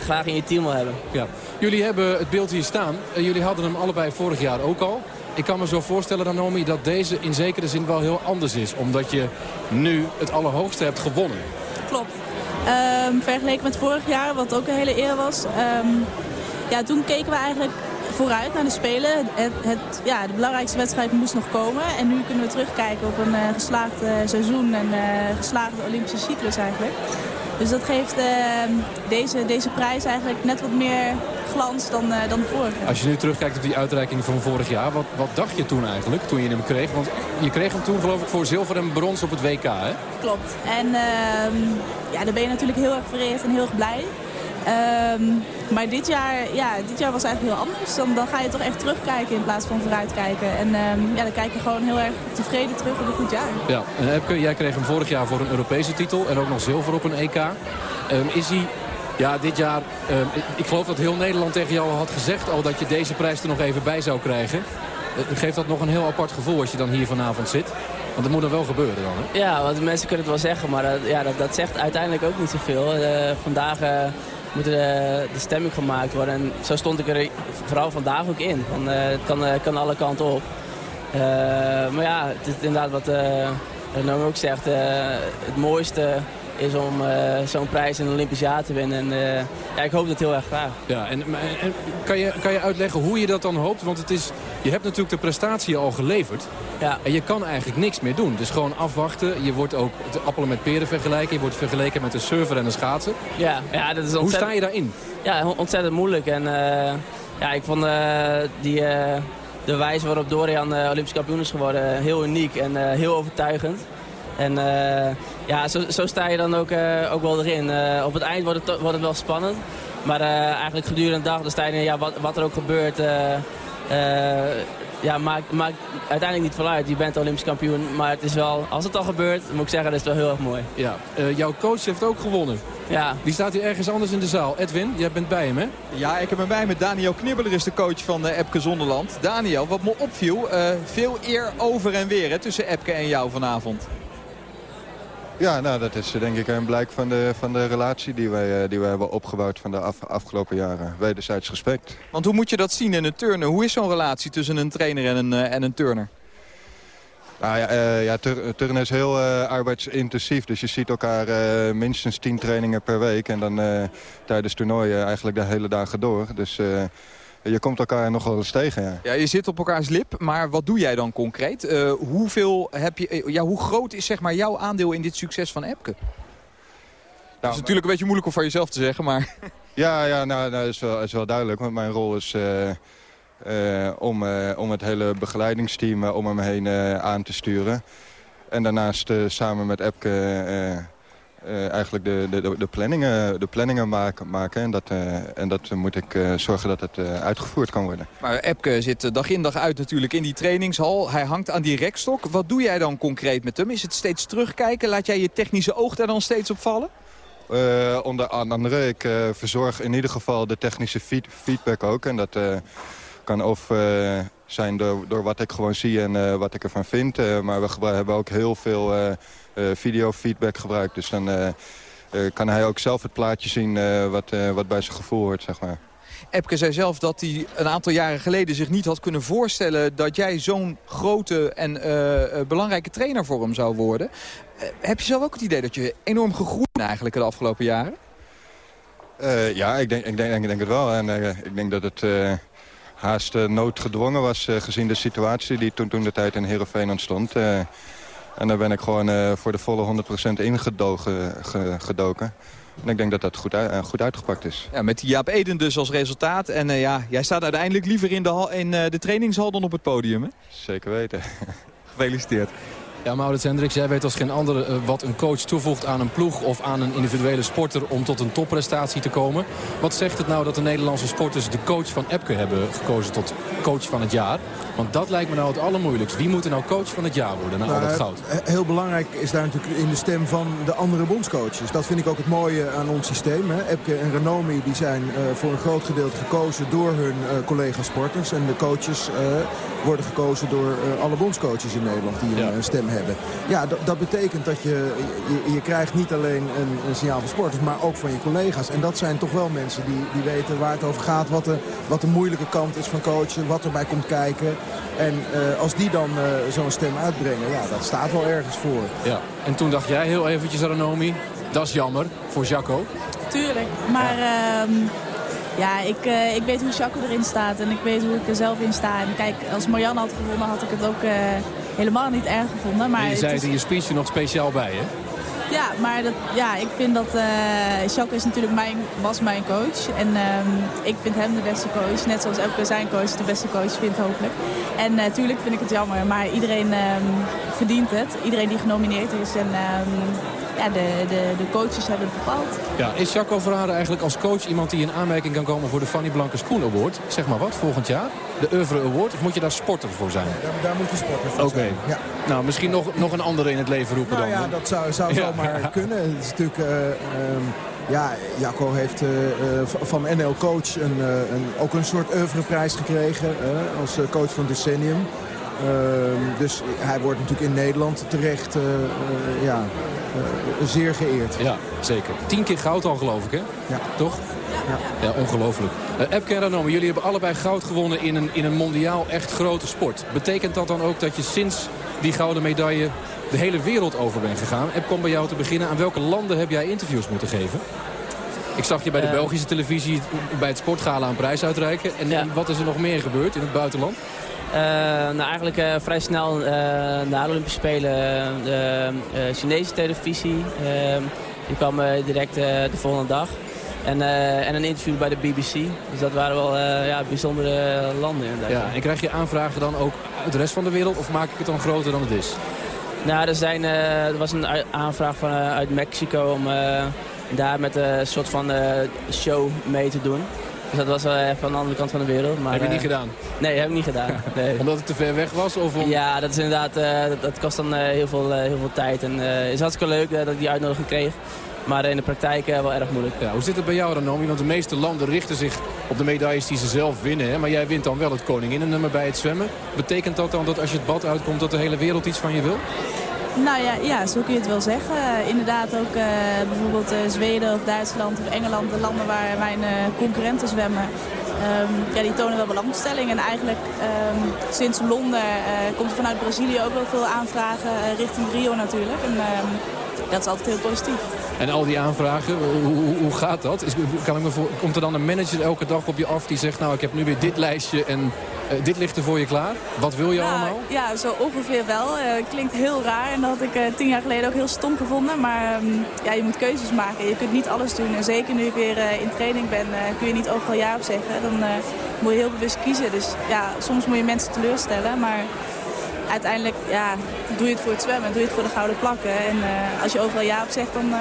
[SPEAKER 23] graag in je team wil hebben.
[SPEAKER 15] Ja. Jullie hebben het beeld hier staan. jullie hadden hem allebei vorig jaar ook al. Ik kan me zo voorstellen, Ranomi, dat deze in zekere zin wel heel anders is. Omdat je nu het allerhoogste hebt gewonnen.
[SPEAKER 22] Klopt. Um, vergeleken met vorig jaar, wat ook een hele eer was... Um, ja, toen keken we eigenlijk vooruit naar de Spelen. Het, het, ja, de belangrijkste wedstrijd moest nog komen. En nu kunnen we terugkijken op een uh, geslaagd uh, seizoen en uh, geslaagde Olympische cyclus eigenlijk. Dus dat geeft deze, deze prijs eigenlijk net wat meer glans dan, dan de vorige.
[SPEAKER 15] Als je nu terugkijkt op die uitreiking van vorig jaar, wat, wat dacht je toen eigenlijk, toen je hem kreeg? Want je kreeg hem toen geloof ik voor zilver en brons op het WK, hè?
[SPEAKER 22] Klopt. En ja, daar ben je natuurlijk heel erg vereerd en heel erg blij. Um, maar dit jaar, ja, dit jaar was eigenlijk heel anders. Dan, dan ga je toch echt terugkijken in plaats van vooruitkijken. En um, ja, dan kijk je gewoon heel erg tevreden terug op een goed jaar.
[SPEAKER 15] Ja, en Epke, jij kreeg hem vorig jaar voor een Europese titel en ook nog zilver op een EK. Um, is hij ja, dit jaar, um, ik geloof dat heel Nederland tegen jou had gezegd al dat je deze prijs er nog even bij zou krijgen. Uh, geeft dat nog een heel apart gevoel als je dan hier vanavond zit? Want dat moet er wel gebeuren dan, hè?
[SPEAKER 23] Ja, want mensen kunnen het wel zeggen, maar uh, ja, dat, dat, zegt uiteindelijk ook niet zoveel. Uh, vandaag moet de, de, stemming gemaakt worden. En zo stond ik er vooral vandaag ook in. Van, uh, het kan, kan alle kanten op. Maar ja, het is inderdaad wat uh, ook zegt. het mooiste is om uh, zo'n prijs in een Olympisch jaar te winnen. En uh, ja, ik hoop dat heel erg graag.
[SPEAKER 15] Ja, en, en, kan, je, kan je uitleggen hoe je dat dan hoopt? Want het is, je hebt natuurlijk de prestatie al geleverd.
[SPEAKER 23] Ja.
[SPEAKER 15] En je kan eigenlijk niks meer doen. Dus gewoon afwachten. Je wordt ook de appelen met peren vergelijken. Je wordt vergeleken met een surfer en een schaatsen.
[SPEAKER 23] Ja, ja dat is
[SPEAKER 15] Hoe sta je daarin?
[SPEAKER 23] Ja, ontzettend moeilijk. En uh, ja, ik vond die, de wijze waarop Dorian Olympisch kampioen is geworden heel uniek en heel overtuigend. En uh, ja, zo, zo, sta je dan ook, uh, ook wel erin. Uh, op het eind wordt het, wordt het wel spannend. Maar eigenlijk gedurende de dag dan sta je in, ja, wat, wat er ook gebeurt... ja, maakt, maakt uiteindelijk niet veel uit. Je bent Olympisch kampioen. Maar het is wel, als het al gebeurt, moet ik zeggen, dat is wel heel erg mooi.
[SPEAKER 15] Ja, jouw coach heeft ook gewonnen.
[SPEAKER 23] Ja.
[SPEAKER 15] Die staat hier ergens anders in de zaal. Edwin, jij bent bij hem, hè?
[SPEAKER 18] Ja, ik heb hem bij me. Daniel Knibbeler is de coach van uh, Epke Zonderland. Daniel, wat me opviel, uh, veel eer over en weer hè, tussen Epke en jou vanavond.
[SPEAKER 24] Ja, nou, dat is denk ik een blijk van de, van de relatie die wij, die wij hebben opgebouwd van de af, afgelopen jaren. Wederzijds respect.
[SPEAKER 18] Want hoe moet je dat zien in een turner? Hoe is zo'n relatie tussen een trainer en een, uh, en een turner?
[SPEAKER 24] Nou ja, uh, ja tur turnen is heel uh, arbeidsintensief. Dus je ziet elkaar minstens tien trainingen per week. En dan tijdens toernooien eigenlijk de hele dagen door. Dus je komt elkaar nog wel eens tegen, ja.
[SPEAKER 18] Ja, je zit op elkaars lip, maar wat doe jij dan concreet? Uh, hoeveel heb je, ja, hoe groot is zeg maar, jouw aandeel in dit succes van Epke? Nou, dat is natuurlijk een beetje moeilijk om van jezelf te zeggen, maar...
[SPEAKER 24] Ja, ja nou, nou is, wel, is wel duidelijk, want mijn rol is... Uh, om, om het hele begeleidingsteam om hem heen aan te sturen. En daarnaast samen met Epke uh, eigenlijk de, de, de, planningen, de planningen maken. maken en, dat, uh, en dat moet ik uh, zorgen dat het uitgevoerd kan worden.
[SPEAKER 18] Maar Epke zit dag in dag uit natuurlijk in die trainingshal. Hij hangt aan die rekstok. Wat doe jij dan concreet met hem? Is het steeds terugkijken? Laat jij je technische oog daar dan steeds op vallen?
[SPEAKER 24] onder andere, ik verzorg in ieder geval de technische feed, feedback ook. En dat kan of zijn door, door wat ik gewoon zie en wat ik ervan vind. maar we hebben ook heel veel eh, videofeedback gebruikt. Dus dan eh, eh, kan hij ook zelf het plaatje zien wat, wat bij zijn gevoel hoort, zeg maar.
[SPEAKER 18] Epke zei zelf dat hij een aantal jaren geleden zich niet had kunnen voorstellen... dat jij zo'n grote en uh, belangrijke trainer voor hem zou worden. Uh, heb je zelf ook het idee dat je enorm gegroeid bent eigenlijk de afgelopen jaren?
[SPEAKER 24] Uh, ja, ik denk, ik, denk, ik denk het wel. En ik denk dat het haast noodgedwongen was... gezien de situatie die toen, toen de tijd in Heerenveen ontstond. En daar ben ik gewoon voor de volle 100% ingedoken. Ge, en ik denk dat dat goed, uit, goed uitgepakt is.
[SPEAKER 18] Ja, met Jaap Eden dus als resultaat. En ja, jij staat uiteindelijk liever in de, hal, in, de trainingshal dan op het podium, hè?
[SPEAKER 24] Zeker weten.
[SPEAKER 18] Gefeliciteerd.
[SPEAKER 15] Ja, Maurits Hendricks, jij weet als geen andere uh, wat een coach toevoegt aan een ploeg... of aan een individuele sporter om tot een topprestatie te komen. Wat zegt het nou dat de Nederlandse sporters de coach van Epke hebben gekozen tot coach van het jaar? Want dat lijkt me nou het allermoeilijkst. Wie moet er nou coach van het jaar worden na nou, al dat goud?
[SPEAKER 20] Heel belangrijk is daar natuurlijk in de stem van de andere bondscoaches. Dat vind ik ook het mooie aan ons systeem. Hè. Epke en Renomi die zijn uh, voor een groot gedeelte gekozen door hun uh, collega-sporters. En de coaches worden gekozen door alle bondscoaches in Nederland die een stem hebben. Ja, dat betekent dat je, je, je, krijgt niet alleen een, een, signaal van sporters, maar ook van je collega's. En dat zijn toch wel mensen die, die weten waar het over gaat, wat de, wat de moeilijke kant is van coachen, wat erbij komt kijken. En uh, als die dan uh, zo'n stem uitbrengen, ja, dat staat wel ergens voor.
[SPEAKER 15] Ja. En toen dacht jij heel eventjes, Ranomi, dat is jammer voor Jacco.
[SPEAKER 22] Tuurlijk, maar... Ja. Uh, ja, ik, uh, ik weet hoe Jacco erin staat en ik weet hoe ik er zelf in sta. En kijk, als Marianne had gewonnen had ik het ook uh, helemaal niet erg gevonden. Maar
[SPEAKER 15] en je zei het in je speech nog speciaal bij, hè?
[SPEAKER 22] Ja, maar dat, ja, ik vind dat uh, Jacques is natuurlijk mijn, was mijn coach. En um, ik vind hem de beste coach. Net zoals elke zijn coach de beste coach vindt hopelijk. En natuurlijk vind ik het jammer. Maar iedereen um, verdient het. Iedereen die genomineerd is. En um, ja, de, de, de coaches hebben het bepaald.
[SPEAKER 15] Ja, is Jacco Verharen eigenlijk als coach iemand die in aanmerking kan komen voor de Fanny Blanke Schoen Award? Zeg maar wat, volgend jaar? De Oeuvre Award? Of moet je daar sporter voor zijn?
[SPEAKER 20] daar, daar, moet je sporter voor zijn.
[SPEAKER 15] Oké. Ja. Nou, misschien nog, nog een andere in het leven roepen
[SPEAKER 20] nou,
[SPEAKER 15] dan.
[SPEAKER 20] Ja, dat zou, zou ja. zomaar kunnen. Het is natuurlijk... Uh, um, ja, Jacco heeft uh, van NL Coach een, uh, een, ook een soort oeuvreprijs gekregen als coach van Decennium. Ehm, dus hij wordt natuurlijk in Nederland terecht ja, zeer geëerd.
[SPEAKER 15] Ja, zeker. Tien keer goud al geloof ik, hè?
[SPEAKER 20] Ja.
[SPEAKER 15] Toch? Ja, ja ongelooflijk. Uh, Epke en jullie hebben allebei goud gewonnen in een, in een mondiaal echt grote sport. Betekent dat dan ook dat je sinds die gouden medaille de hele wereld over bent gegaan? Epke, om bij jou te beginnen. Aan welke landen heb jij interviews moeten geven? Ik zag je bij de uh, Belgische televisie bij het sportgala een prijs uitreiken. En, ja. en wat is er nog meer gebeurd in het buitenland?
[SPEAKER 23] Uh, nou, eigenlijk uh, vrij snel na de Olympische Spelen de Chinese televisie. die kwam direct de volgende dag. En, en een interview bij de BBC. Dus dat waren wel ja, bijzondere landen inderdaad.
[SPEAKER 15] Ja, en krijg je aanvragen dan ook uit de rest van de wereld? Of maak ik het dan groter dan het is?
[SPEAKER 23] Nou, er, zijn, er was een aanvraag van, uit Mexico om daar met een soort van show mee te doen. Dus dat was wel even aan de andere kant van de wereld. Maar,
[SPEAKER 15] heb je niet gedaan?
[SPEAKER 23] Nee, heb ik niet gedaan. Nee.
[SPEAKER 15] Omdat het te ver weg was? Of om...
[SPEAKER 23] Ja, dat is inderdaad, uh, dat, dat, kost dan uh, heel, veel, heel veel tijd. En het is hartstikke leuk dat ik die uitnodiging kreeg. Maar in de praktijk wel erg moeilijk.
[SPEAKER 15] Ja, hoe zit het bij jou, Ranomi? Want de meeste landen richten zich op de medailles die ze zelf winnen. Hè? Maar jij wint dan wel het koninginnennummer bij het zwemmen. Betekent dat dan dat als je het bad uitkomt dat de hele wereld iets van je wil?
[SPEAKER 22] Nou ja, ja, zo kun je het wel zeggen. Uh, inderdaad ook uh, bijvoorbeeld uh, Zweden of Duitsland of Engeland, de landen waar mijn concurrenten zwemmen. Um, ja, die tonen wel belangstelling. En eigenlijk um, sinds Londen komt er vanuit Brazilië ook wel veel aanvragen richting Rio natuurlijk. En um, dat is altijd heel positief.
[SPEAKER 15] En al die aanvragen, hoe, hoe, hoe gaat dat? Is, kan ik me voor, komt er dan een manager elke dag op je af die zegt... nou, ik heb nu weer dit lijstje en uh, dit ligt er voor je klaar? Wat wil je
[SPEAKER 22] ja,
[SPEAKER 15] allemaal?
[SPEAKER 22] Ja, zo ongeveer wel. Uh, klinkt heel raar en dat had ik uh, tien jaar geleden ook heel stom gevonden. Maar um, ja, je moet keuzes maken. Je kunt niet alles doen. En zeker nu ik weer in training ben, kun je niet overal ja op zeggen. Dan moet je heel bewust kiezen. Dus ja, soms moet je mensen teleurstellen. Maar uiteindelijk ja, doe je het voor het zwemmen, doe je het voor de gouden plakken. En uh, als je overal ja op zegt, dan uh,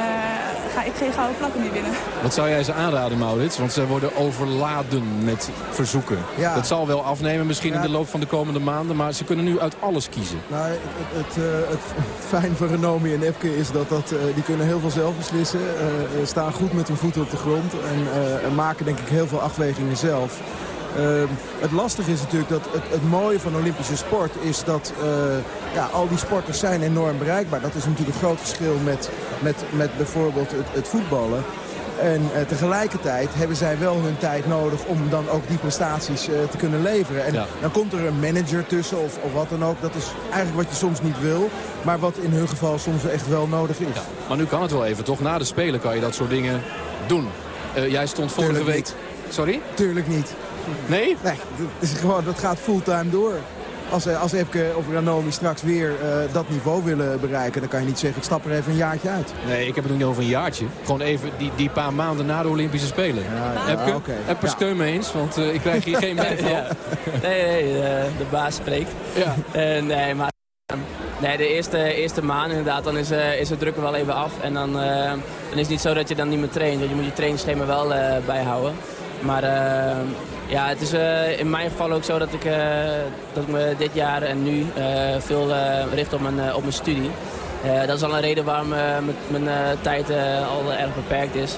[SPEAKER 22] ga ik geen gouden plakken meer winnen.
[SPEAKER 15] Wat zou jij ze aanraden, Maurits? Want ze worden overladen met verzoeken. Ja. Dat zal wel afnemen misschien ja. in de loop van de komende maanden, maar ze kunnen nu uit alles kiezen.
[SPEAKER 20] Nou, het, het, uh, het fijn van Renomi en Epke is dat, dat die kunnen heel veel zelf beslissen. staan goed met hun voeten op de grond en maken denk ik heel veel afwegingen zelf. Uh, het lastige is natuurlijk dat het, het, mooie van Olympische sport is dat uh, ja, al die sporters zijn enorm bereikbaar. Dat is natuurlijk een groot verschil met, met, met bijvoorbeeld het, het voetballen. En uh, tegelijkertijd hebben zij wel hun tijd nodig om dan ook die prestaties uh, te kunnen leveren. En ja. dan komt er een manager tussen of, of wat dan ook. Dat is eigenlijk wat je soms niet wil. Maar wat in hun geval soms echt wel nodig is. Ja,
[SPEAKER 15] maar nu kan het wel even toch? Na de Spelen kan je dat soort dingen doen. Eh, jij stond vorige
[SPEAKER 20] Tuurlijk
[SPEAKER 15] week...
[SPEAKER 20] niet.
[SPEAKER 15] Sorry?
[SPEAKER 20] Tuurlijk niet.
[SPEAKER 15] Nee?
[SPEAKER 20] Nee, dat, is gewoon, dat gaat fulltime door. Als, eh, als Epke of Ranomi straks weer eh, dat niveau willen bereiken... dan kan je niet zeggen, ik stap er even een jaartje uit.
[SPEAKER 15] Nee, ik heb het nog niet over een jaartje. Gewoon even die, die paar maanden na de Olympische Spelen.
[SPEAKER 20] ja,
[SPEAKER 15] Epke,
[SPEAKER 20] oké.
[SPEAKER 15] Epke
[SPEAKER 20] Ja.
[SPEAKER 15] steun me eens, want eh, ik krijg hier geen bijval.
[SPEAKER 23] Ja. Nee, nee, de, de baas spreekt.
[SPEAKER 15] Ja.
[SPEAKER 23] Nee, maar nee, de eerste, eerste maand inderdaad, dan is, eh, is het druk er wel even af. En dan, dan is het niet zo dat je dan niet meer traint. Want je moet je trainingsschema wel bijhouden. Maar eh, ja, het is eh, in mijn geval ook zo dat ik, eh, dat ik me dit jaar en nu veel richt op mijn, op mijn studie. Dat is al een reden waarom mijn, tijd al erg beperkt is.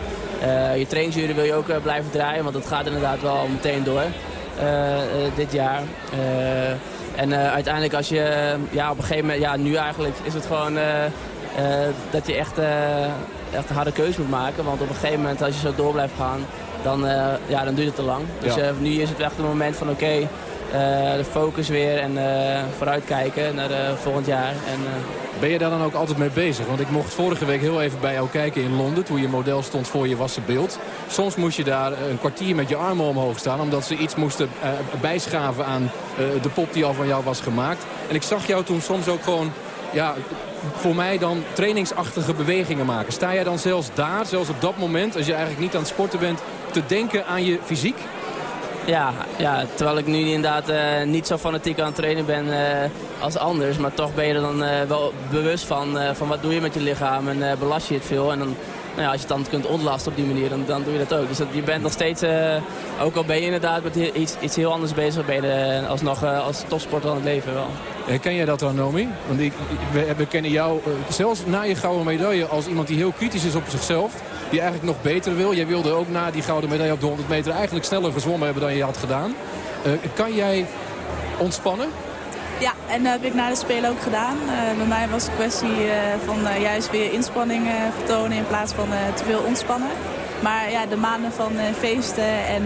[SPEAKER 23] Je trainingsuren wil je ook blijven draaien, want het gaat inderdaad wel meteen door dit jaar. En uiteindelijk als je ja, op een gegeven moment, ja nu eigenlijk is het gewoon dat je echt, echt een harde keuze moet maken. Want op een gegeven moment als je zo door blijft gaan, dan, eh, ja, dan duurt het te lang. Dus
[SPEAKER 15] Ja.
[SPEAKER 23] eh, nu is het echt een moment van oké, eh, de focus weer en vooruitkijken naar volgend jaar. En,
[SPEAKER 15] Ben je daar dan ook altijd mee bezig? Want ik mocht vorige week heel even bij jou kijken in Londen... toen je model stond voor je wassen beeld. Soms moest je daar een kwartier met je armen omhoog staan... omdat ze iets moesten bijschaven aan de pop die al van jou was gemaakt. En ik zag jou toen soms ook gewoon... Ja, voor mij dan trainingsachtige bewegingen maken. Sta jij dan zelfs daar, zelfs op dat moment... als je eigenlijk niet aan het sporten bent... te denken aan je fysiek?
[SPEAKER 23] Ja, ja, terwijl ik nu inderdaad eh, niet zo fanatiek aan het trainen ben eh, als anders. Maar toch ben je er dan eh, wel bewust van, eh, van wat doe je met je lichaam en eh, belast je het veel. En dan, nou ja, als je het dan kunt ontlasten op die manier, dan, dan doe je dat ook. Dus dat, je bent nog steeds, eh, ook al ben je inderdaad met iets, iets heel anders bezig, ben je alsnog eh, als topsporter aan het leven wel.
[SPEAKER 15] Eh, Ken jij dat dan, Nomi? Want ik, we, we kennen jou zelfs na je gouden medaille als iemand die heel kritisch is op zichzelf. Die eigenlijk nog beter wil. Jij wilde ook na die gouden medaille op de 100 meter eigenlijk sneller verzwommen hebben dan je had gedaan. Eh, kan jij ontspannen?
[SPEAKER 22] Ja, en dat heb ik na de Spelen ook gedaan. Eh, bij mij was het kwestie eh, van juist weer inspanning vertonen in plaats van te veel ontspannen. Maar ja, de maanden van feesten en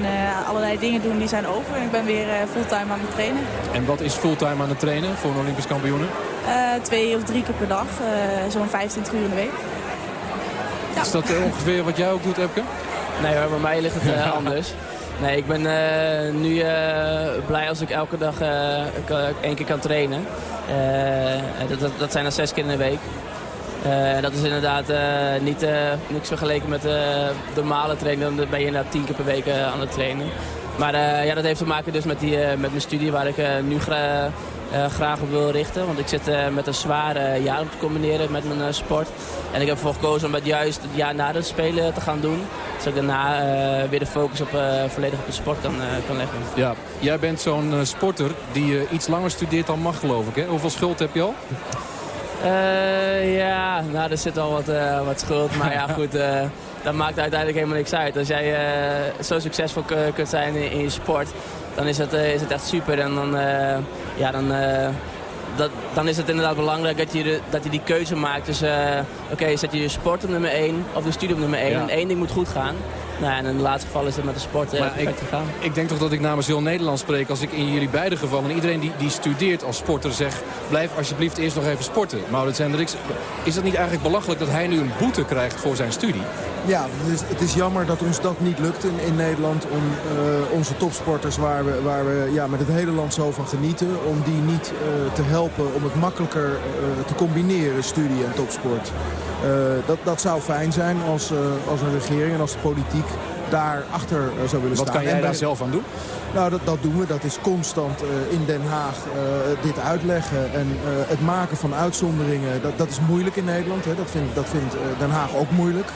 [SPEAKER 22] allerlei dingen doen, die zijn over. Ik ben weer fulltime aan het trainen.
[SPEAKER 15] En wat is fulltime aan het trainen voor een Olympisch kampioene?
[SPEAKER 22] Eh, twee of drie keer per dag, zo'n 25 uur in de week.
[SPEAKER 15] Is dat eh, ongeveer wat jij ook doet, Epke?
[SPEAKER 23] Nee hoor, bij mij ligt het eh, anders. Nee, ik ben eh, nu blij als ik elke dag één keer kan trainen. Dat, dat, dat zijn dan zes keer in de week. Dat is inderdaad niet, niks vergeleken met de normale training. Dan ben je inderdaad tien keer per week aan het trainen. Maar ja, dat heeft te maken dus met, die, met mijn studie waar ik nu gra- graag op wil richten. Want ik zit eh, met een zware jaar om te combineren met mijn eh, sport. En ik heb ervoor gekozen om dat juist het jaar na de Spelen te gaan doen. Zodat ik daarna eh, weer de focus op, eh, volledig op de sport kan, eh, kan leggen.
[SPEAKER 15] Ja, jij bent zo'n eh, sporter die eh, iets langer studeert dan mag, geloof ik. Hè? Hoeveel schuld heb je al?
[SPEAKER 23] Eh, ja, nou, er zit al wat, eh, wat schuld. Maar ja, goed, eh, dat maakt uiteindelijk helemaal niks uit. Als jij eh, zo succesvol kunt zijn in, in je sport, dan is het, eh, is het echt super. En dan, eh, ja, dan, dat, dan is het inderdaad belangrijk dat je, de- dat je die keuze maakt. Dus, oké, zet je je sport op nummer 1 of de studie op nummer 1.
[SPEAKER 15] Ja.
[SPEAKER 23] En één ding moet goed gaan. Nou, en in het laatste geval is het met de sport
[SPEAKER 15] Maar
[SPEAKER 23] perfect gegaan.
[SPEAKER 15] Ik denk toch dat ik namens heel Nederland spreek als ik in jullie beide gevallen... en iedereen die, die studeert als sporter zegt... blijf alsjeblieft eerst nog even sporten. Maurits Hendricks, is het niet eigenlijk belachelijk dat hij nu een boete krijgt voor zijn studie?
[SPEAKER 20] Ja, het is, het is jammer dat ons dat niet lukt in, in Nederland. Om eh, onze topsporters, waar we, waar we ja, met het hele land zo van genieten... om die niet eh, te helpen om het makkelijker eh, te combineren, studie en topsport. Dat, dat zou fijn zijn als, als een regering en als de politiek daarachter eh, zou willen
[SPEAKER 15] Wat
[SPEAKER 20] staan.
[SPEAKER 15] kan jij
[SPEAKER 20] bij-
[SPEAKER 15] daar zelf aan doen?
[SPEAKER 20] nou, dat, dat doen we. Dat is constant in Den Haag dit uitleggen. En het maken van uitzonderingen, dat, dat is moeilijk in Nederland. Hè. Dat vindt, dat vindt Den Haag ook moeilijk.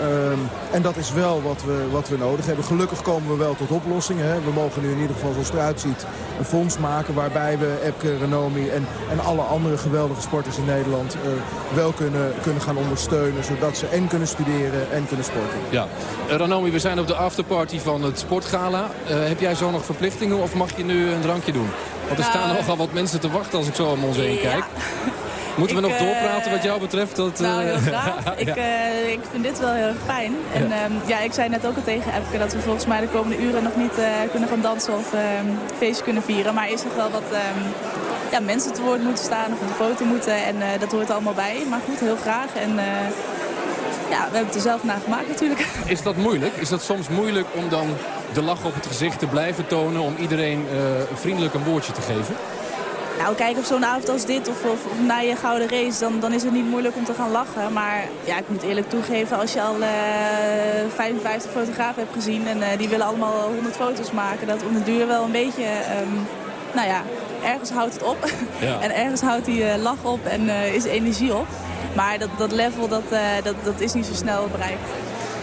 [SPEAKER 20] Ehm, en dat is wel wat we, wat we nodig hebben. Gelukkig komen we wel tot oplossingen. Hè. We mogen nu in ieder geval, zoals het eruit ziet, een fonds maken... waarbij we Epke, Renomi en, en alle andere geweldige sporters in Nederland... eh, wel kunnen, kunnen gaan ondersteunen... zodat ze en kunnen studeren en kunnen sporten.
[SPEAKER 15] Ja. Eh, Ranomi, we zijn op de afterparty van het Sportgala. Eh, heb jij zo nog verplichtingen of mag je nu een drankje doen? Want er
[SPEAKER 22] Nou,
[SPEAKER 15] staan nogal wat mensen te wachten als ik zo om ons heen
[SPEAKER 22] Ja.
[SPEAKER 15] Moeten we
[SPEAKER 22] Ik,
[SPEAKER 15] nog
[SPEAKER 22] eh,
[SPEAKER 15] doorpraten wat jou betreft? Dat,
[SPEAKER 22] Nou, heel
[SPEAKER 15] eh,
[SPEAKER 22] graag. Ik,
[SPEAKER 15] ja.
[SPEAKER 22] eh, ik vind dit wel heel erg fijn. En
[SPEAKER 15] Ja.
[SPEAKER 22] ja. ja, ik zei net ook al tegen Epke dat we volgens mij de komende uren nog niet kunnen gaan dansen of ehm feestje kunnen vieren. Maar eerst nog wel wat ehm, ja, mensen te woord moeten staan of op de foto moeten. En dat hoort er allemaal bij. Maar goed, heel graag. En Ja, we hebben het er zelf naar gemaakt natuurlijk.
[SPEAKER 15] Is dat moeilijk? Is dat soms moeilijk om dan de lach op het gezicht te blijven tonen... om iedereen uh, vriendelijk een woordje te geven?
[SPEAKER 22] Nou, kijk, op zo'n avond als dit of, of, of, na je gouden race, dan, dan is het niet moeilijk om te gaan lachen. Maar ja, ik moet eerlijk toegeven, als je al uh, 55 fotografen hebt gezien en uh, die willen allemaal 100 foto's maken, dat de duur wel een beetje, um, nou ja, ergens houdt het op. Ja. en ergens houdt die uh, lach op en is energie op. Maar dat, dat level, dat, dat, dat is niet zo snel bereikt.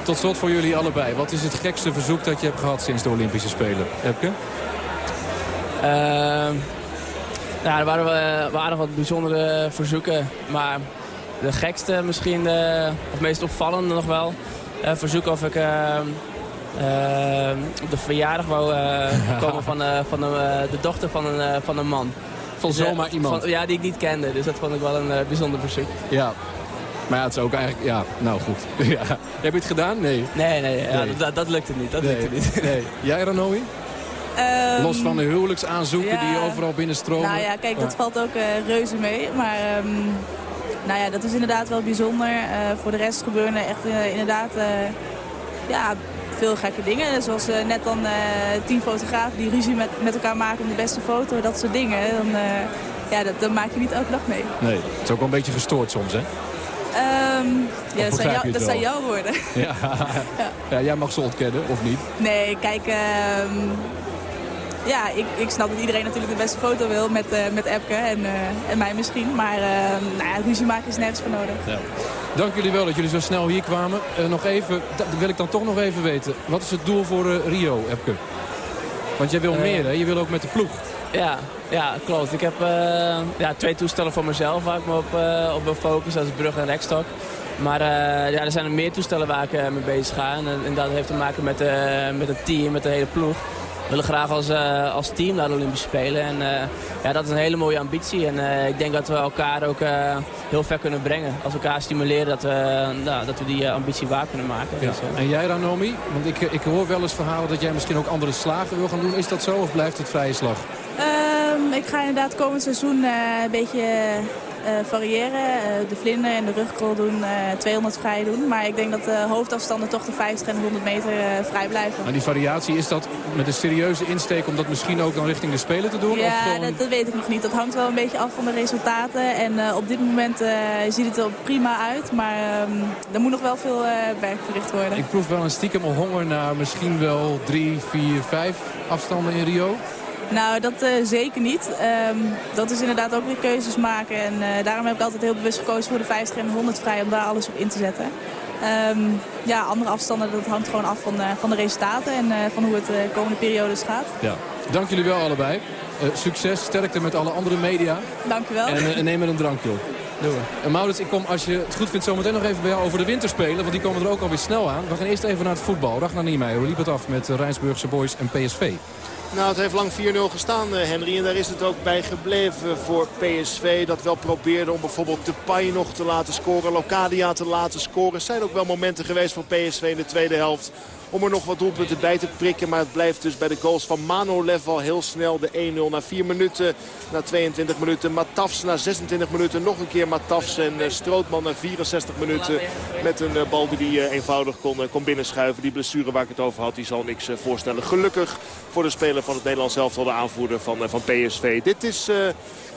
[SPEAKER 15] Tot slot voor jullie allebei. Wat is het gekste verzoek dat je hebt gehad sinds de Olympische Spelen? Epke?
[SPEAKER 23] Nou, er waren, waren wat bijzondere verzoeken. Maar de gekste misschien, uh, of meest opvallende nog wel... Uh, verzoek of ik uh, op de verjaardag wou komen van, van de, de dochter van een, van een man.
[SPEAKER 15] Van zomaar iemand?
[SPEAKER 23] Van, ja, die ik niet kende. Dus dat vond ik wel een bijzonder verzoek.
[SPEAKER 15] Ja, maar ja, het is ook eigenlijk... Ja, nou goed. ja. Heb je het gedaan? Nee.
[SPEAKER 23] Nee, nee, ja, nee. Dat, dat lukte niet. Dat
[SPEAKER 15] nee.
[SPEAKER 23] lukte niet.
[SPEAKER 15] Nee. Jij, Ranomi?
[SPEAKER 22] Um,
[SPEAKER 15] Los van de huwelijksaanzoeken
[SPEAKER 22] ja,
[SPEAKER 15] die overal binnenstromen.
[SPEAKER 22] Nou ja, kijk, dat valt ook uh, reuze mee. Maar um, nou ja, dat is inderdaad wel bijzonder. Uh, voor de rest gebeuren er echt uh, inderdaad ja, veel gekke dingen. Zoals net dan tien fotografen die ruzie met, met elkaar maken om de beste foto. Dat soort dingen. Dan, ja, dat, dat maak je niet elke dag mee.
[SPEAKER 15] Nee, het is ook wel een beetje gestoord soms, hè?
[SPEAKER 22] Um, ja, dat, zijn, jou, dat zijn, jouw woorden.
[SPEAKER 15] Ja. ja. ja. jij mag ze ontkennen, of niet?
[SPEAKER 22] Nee, kijk... Um, ja, ik, ik snap dat iedereen natuurlijk de beste foto wil met, uh, met Epke en, uh, en mij misschien. Maar uh, nou ja, ruzie maken is nergens voor nodig.
[SPEAKER 15] Ja. Dank jullie wel dat jullie zo snel hier kwamen. nog even, dat wil ik dan toch nog even weten. Wat is het doel voor Rio, Epke? Want jij wil meer, hè? Je wil ook met de ploeg.
[SPEAKER 23] Ja, ja klopt. Ik heb ja, twee toestellen voor mezelf waar ik me op, op wil focussen. Dat is brug en rekstok. Maar ja, er zijn er meer toestellen waar ik mee bezig ga. En, en dat heeft te maken met, met het team, met de hele ploeg. We willen graag als, uh, als team naar de Olympische Spelen. En uh, ja, dat is een hele mooie ambitie. En uh, ik denk dat we elkaar ook heel ver kunnen brengen. Als we elkaar stimuleren dat we, nou, dat we die ambitie waar kunnen maken.
[SPEAKER 15] Ja. Dus, en jij Ranomi? Want ik, ik hoor wel eens verhalen dat jij misschien ook andere slagen wil gaan doen. Is dat zo of blijft het vrije slag?
[SPEAKER 22] Um, ik ga inderdaad komend seizoen een beetje uh, variëren. Uh, de vlinder en de rugkrol doen, uh, 200 vrij doen. Maar ik denk dat de hoofdafstanden toch de 50 en de 100 meter vrij blijven.
[SPEAKER 15] Maar die variatie, is dat met een serieuze insteek om dat misschien ook dan richting de Spelen te doen?
[SPEAKER 22] Ja,
[SPEAKER 15] of gewoon...
[SPEAKER 22] dat, dat, weet ik nog niet. Dat hangt wel een beetje af van de resultaten. En op dit moment ziet het er prima uit. Maar um, er moet nog wel veel werk verricht worden.
[SPEAKER 15] Ik proef wel een stiekem honger naar misschien wel 3, 4, 5 afstanden in Rio.
[SPEAKER 22] Nou, dat uh, zeker niet. Um, dat is inderdaad ook weer keuzes maken. En uh, daarom heb ik altijd heel bewust gekozen voor de 50 en de 100 vrij om daar alles op in te zetten. Um, ja, andere afstanden, dat hangt gewoon af van, uh, van de resultaten en van hoe het de komende periodes gaat.
[SPEAKER 15] Ja. Dank jullie wel allebei. succes, sterkte met alle andere media.
[SPEAKER 22] Dank je wel.
[SPEAKER 15] En neem er een drankje op. Doe. En Maurits, ik kom als je het goed vindt zometeen nog even bij jou over de winterspelen. Want die komen er ook alweer snel aan. We gaan eerst even naar het voetbal. Ragnar Niemeyer, hoe liep het af met Rijnsburgse Boys en PSV?
[SPEAKER 16] Nou, het heeft lang 4-0 gestaan, Henry. En daar is het ook bij gebleven voor PSV. Dat wel probeerde om bijvoorbeeld Depay nog te laten scoren. Locadia te laten scoren. Zijn ook wel momenten geweest voor PSV in de tweede helft om er nog wat doelpunten bij te prikken. Maar het blijft dus bij de goals van Manolev al heel snel de 1-0 na 4 minuten. Na 22 minuten Matafs na 26 minuten nog een keer Matafs. En uh, Strootman na 64 minuten met een uh, bal die hij uh, eenvoudig kon, kon binnenschuiven. Die blessure waar ik het over had, die zal niks voorstellen. Gelukkig voor de speler van het Nederlands elftal, de aanvoerder van, van PSV. Dit is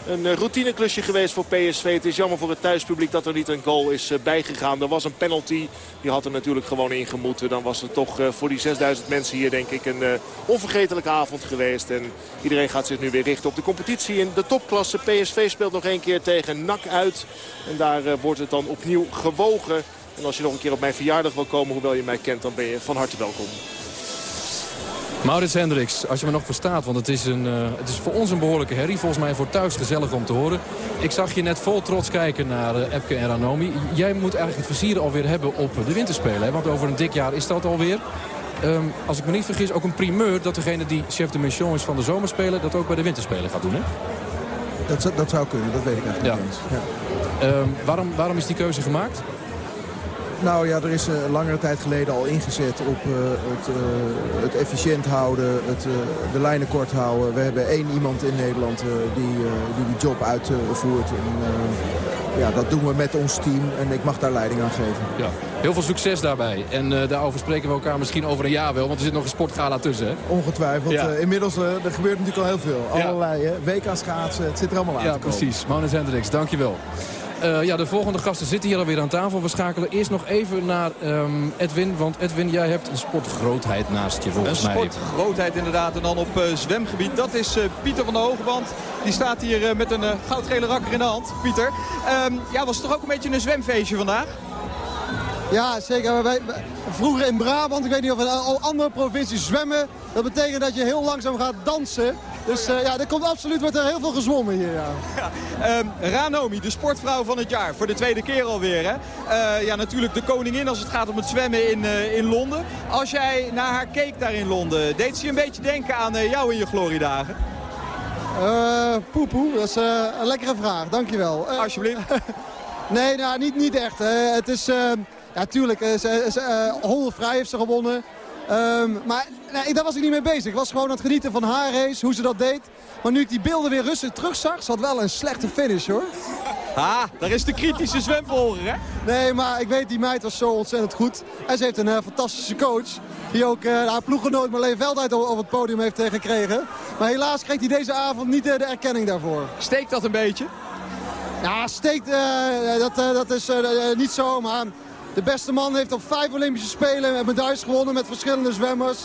[SPEAKER 16] een routineklusje geweest voor PSV. Het is jammer voor het thuispubliek dat er niet een goal is bijgegaan. Er was een penalty. Die had er natuurlijk gewoon in gemoeten. Dan was het toch voor die 6000 mensen hier denk ik een onvergetelijke avond geweest. En iedereen gaat zich nu weer richten op de competitie in de topklasse. PSV speelt nog één keer tegen NAC uit. En daar wordt het dan opnieuw gewogen. En als je nog een keer op mijn verjaardag wil komen, hoewel je mij kent, dan ben je van harte welkom.
[SPEAKER 15] Maurits Hendricks, als je me nog verstaat, want het is, een, uh, het is voor ons een behoorlijke herrie. Volgens mij voor thuis gezellig om te horen. Ik zag je net vol trots kijken naar uh, Epke en Ranomi. Jij moet eigenlijk het versieren alweer hebben op de winterspelen. Hè? Want over een dik jaar is dat alweer. Um, als ik me niet vergis, ook een primeur dat degene die chef de mission is van de zomerspelen... dat ook bij de winterspelen gaat doen, hè?
[SPEAKER 20] Dat, dat zou kunnen, dat weet ik eigenlijk
[SPEAKER 15] ja.
[SPEAKER 20] niet eens. Ja.
[SPEAKER 15] Um, waarom, waarom is die keuze gemaakt?
[SPEAKER 20] Nou ja, er is uh, langere tijd geleden al ingezet op uh, het, uh, het, efficiënt houden, het, de lijnen kort houden. We hebben één iemand in Nederland die, die die job uitvoert. En, ja, dat doen we met ons team en ik mag daar leiding aan geven.
[SPEAKER 15] Ja, heel veel succes daarbij. En daarover spreken we elkaar misschien over een jaar wel, want er zit nog een sportgala tussen. Hè?
[SPEAKER 20] Ongetwijfeld. Ja. inmiddels er gebeurt natuurlijk al heel veel. Allerlei, hè? WK schaatsen, het zit er allemaal aan
[SPEAKER 15] Ja, precies. Magnus Hendricks, dankjewel. Uh, ja, de volgende gasten zitten hier alweer aan tafel. We schakelen eerst nog even naar um, Edwin. Want Edwin, jij hebt een sportgrootheid naast je volgens
[SPEAKER 18] mij. Een sportgrootheid inderdaad. En dan op uh, zwemgebied. Dat is uh, Pieter van der Hogeband. Die staat hier met een goudgele rakker in de hand. Pieter, um, ja, was het toch ook een beetje een zwemfeestje vandaag?
[SPEAKER 25] Ja, zeker. Wij, vroeger in Brabant, ik weet niet of in andere provincies zwemmen. Dat betekent dat je heel langzaam gaat dansen. Dus uh, ja, er komt absoluut wordt er heel veel gezwommen hier. Ja.
[SPEAKER 18] ja um, Ranomi, de sportvrouw van het jaar. Voor de tweede keer alweer. Hè? Uh, ja, natuurlijk de koningin als het gaat om het zwemmen in, uh, in Londen. Als jij naar haar keek daar in Londen, deed ze je een beetje denken aan jou in je gloriedagen?
[SPEAKER 25] poepoe, dat is een lekkere vraag. Dankjewel.
[SPEAKER 18] Alsjeblieft.
[SPEAKER 25] nee, nou, niet, niet echt. het is... Ja, tuurlijk. Uh, ze, vrij heeft ze gewonnen. Um, maar nee, daar was ik niet mee bezig. Ik was gewoon aan het genieten van haar race, hoe ze dat deed. Maar nu ik die beelden weer rustig terugzag, ze had wel een slechte finish hoor.
[SPEAKER 18] Ah, daar is de kritische zwemvolger hè?
[SPEAKER 25] Nee, maar ik weet, die meid was zo ontzettend goed. En ze heeft een uh, fantastische coach. Die ook uh, haar ploeggenoot Marleen Veldheid op het podium heeft gekregen. Maar helaas kreeg hij deze avond niet de erkenning daarvoor.
[SPEAKER 18] Steekt dat een beetje?
[SPEAKER 25] Ja, steekt, dat, dat is niet zo, maar... De beste man heeft op vijf Olympische Spelen medailles gewonnen met verschillende zwemmers.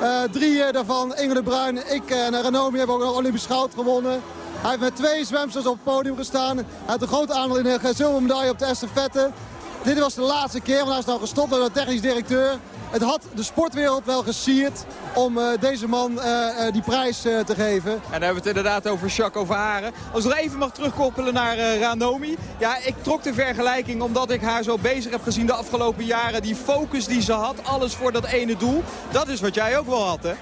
[SPEAKER 25] Uh, drie eh, daarvan, Inge de Bruin, ik en Renomi hebben ook nog Olympisch goud gewonnen. Hij heeft met twee zwemsters op het podium gestaan. Hij had een groot aandeel in de zilvermedaille op de estafette. Dit was de laatste keer, want hij is nou gestopt door de technisch directeur. Het had de sportwereld wel gesierd om uh, deze man uh, uh, die prijs te geven. En
[SPEAKER 18] dan hebben we het inderdaad over Jacques Overharen. Als ik nog even mag terugkoppelen naar Ranomi. Ja, ik trok de vergelijking omdat ik haar zo bezig heb gezien de afgelopen jaren. Die focus die ze had, alles voor dat ene doel. Dat is wat jij ook wel had, hè?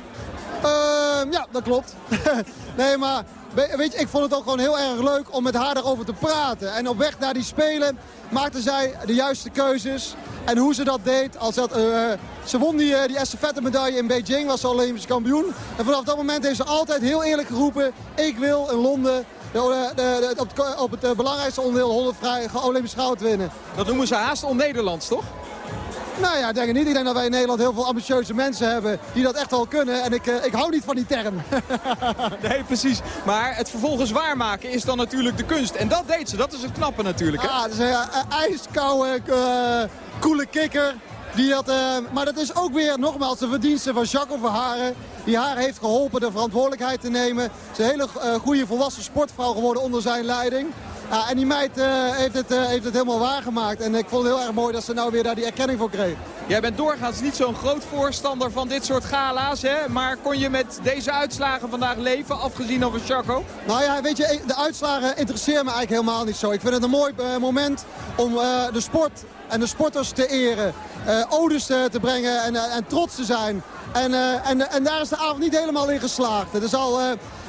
[SPEAKER 25] Ehm, ja, dat klopt. nee, maar weet je, ik vond het ook gewoon heel erg leuk om met haar daarover te praten. En op weg naar die Spelen maakte zij de juiste keuzes. En hoe ze dat deed, als dat, uh, ze won die, uh, die estafette medaille in Beijing, was ze Olympisch kampioen. En vanaf dat moment heeft ze altijd heel eerlijk geroepen, ik wil in Londen de, de, de, op, het, op het belangrijkste onderdeel 100 vrij Olympisch goud winnen.
[SPEAKER 18] Dat noemen ze haast on-Nederlands, toch?
[SPEAKER 25] Nou ja, ik denk het niet. Ik denk dat wij in Nederland heel veel ambitieuze mensen hebben die dat echt wel kunnen. En ik, ik hou niet van die term.
[SPEAKER 18] nee, precies. Maar het vervolgens waarmaken is dan natuurlijk de kunst. En dat deed ze. Dat is het knappe natuurlijk. Hè?
[SPEAKER 25] Ah, dat is een ijskoude, koele kikker. Die dat, uh, maar dat is ook weer nogmaals de verdienste van Jacques Verharen. Die haar heeft geholpen de verantwoordelijkheid te nemen. Ze is een hele uh, goede volwassen sportvrouw geworden onder zijn leiding. Uh, en die meid uh, heeft, het, uh, heeft het helemaal waargemaakt. En ik vond het heel erg mooi dat ze nou weer daar die erkenning voor kreeg.
[SPEAKER 18] Jij bent doorgaans niet zo'n groot voorstander van dit soort gala's. Hè? Maar kon je met deze uitslagen vandaag leven, afgezien van Chaco?
[SPEAKER 25] Nou ja, weet je, de uitslagen interesseren me eigenlijk helemaal niet zo. Ik vind het een mooi moment om de sport en de sporters te eren. odes te, te brengen en, en, trots te zijn. En, en, en daar is de avond niet helemaal in geslaagd. Het is al...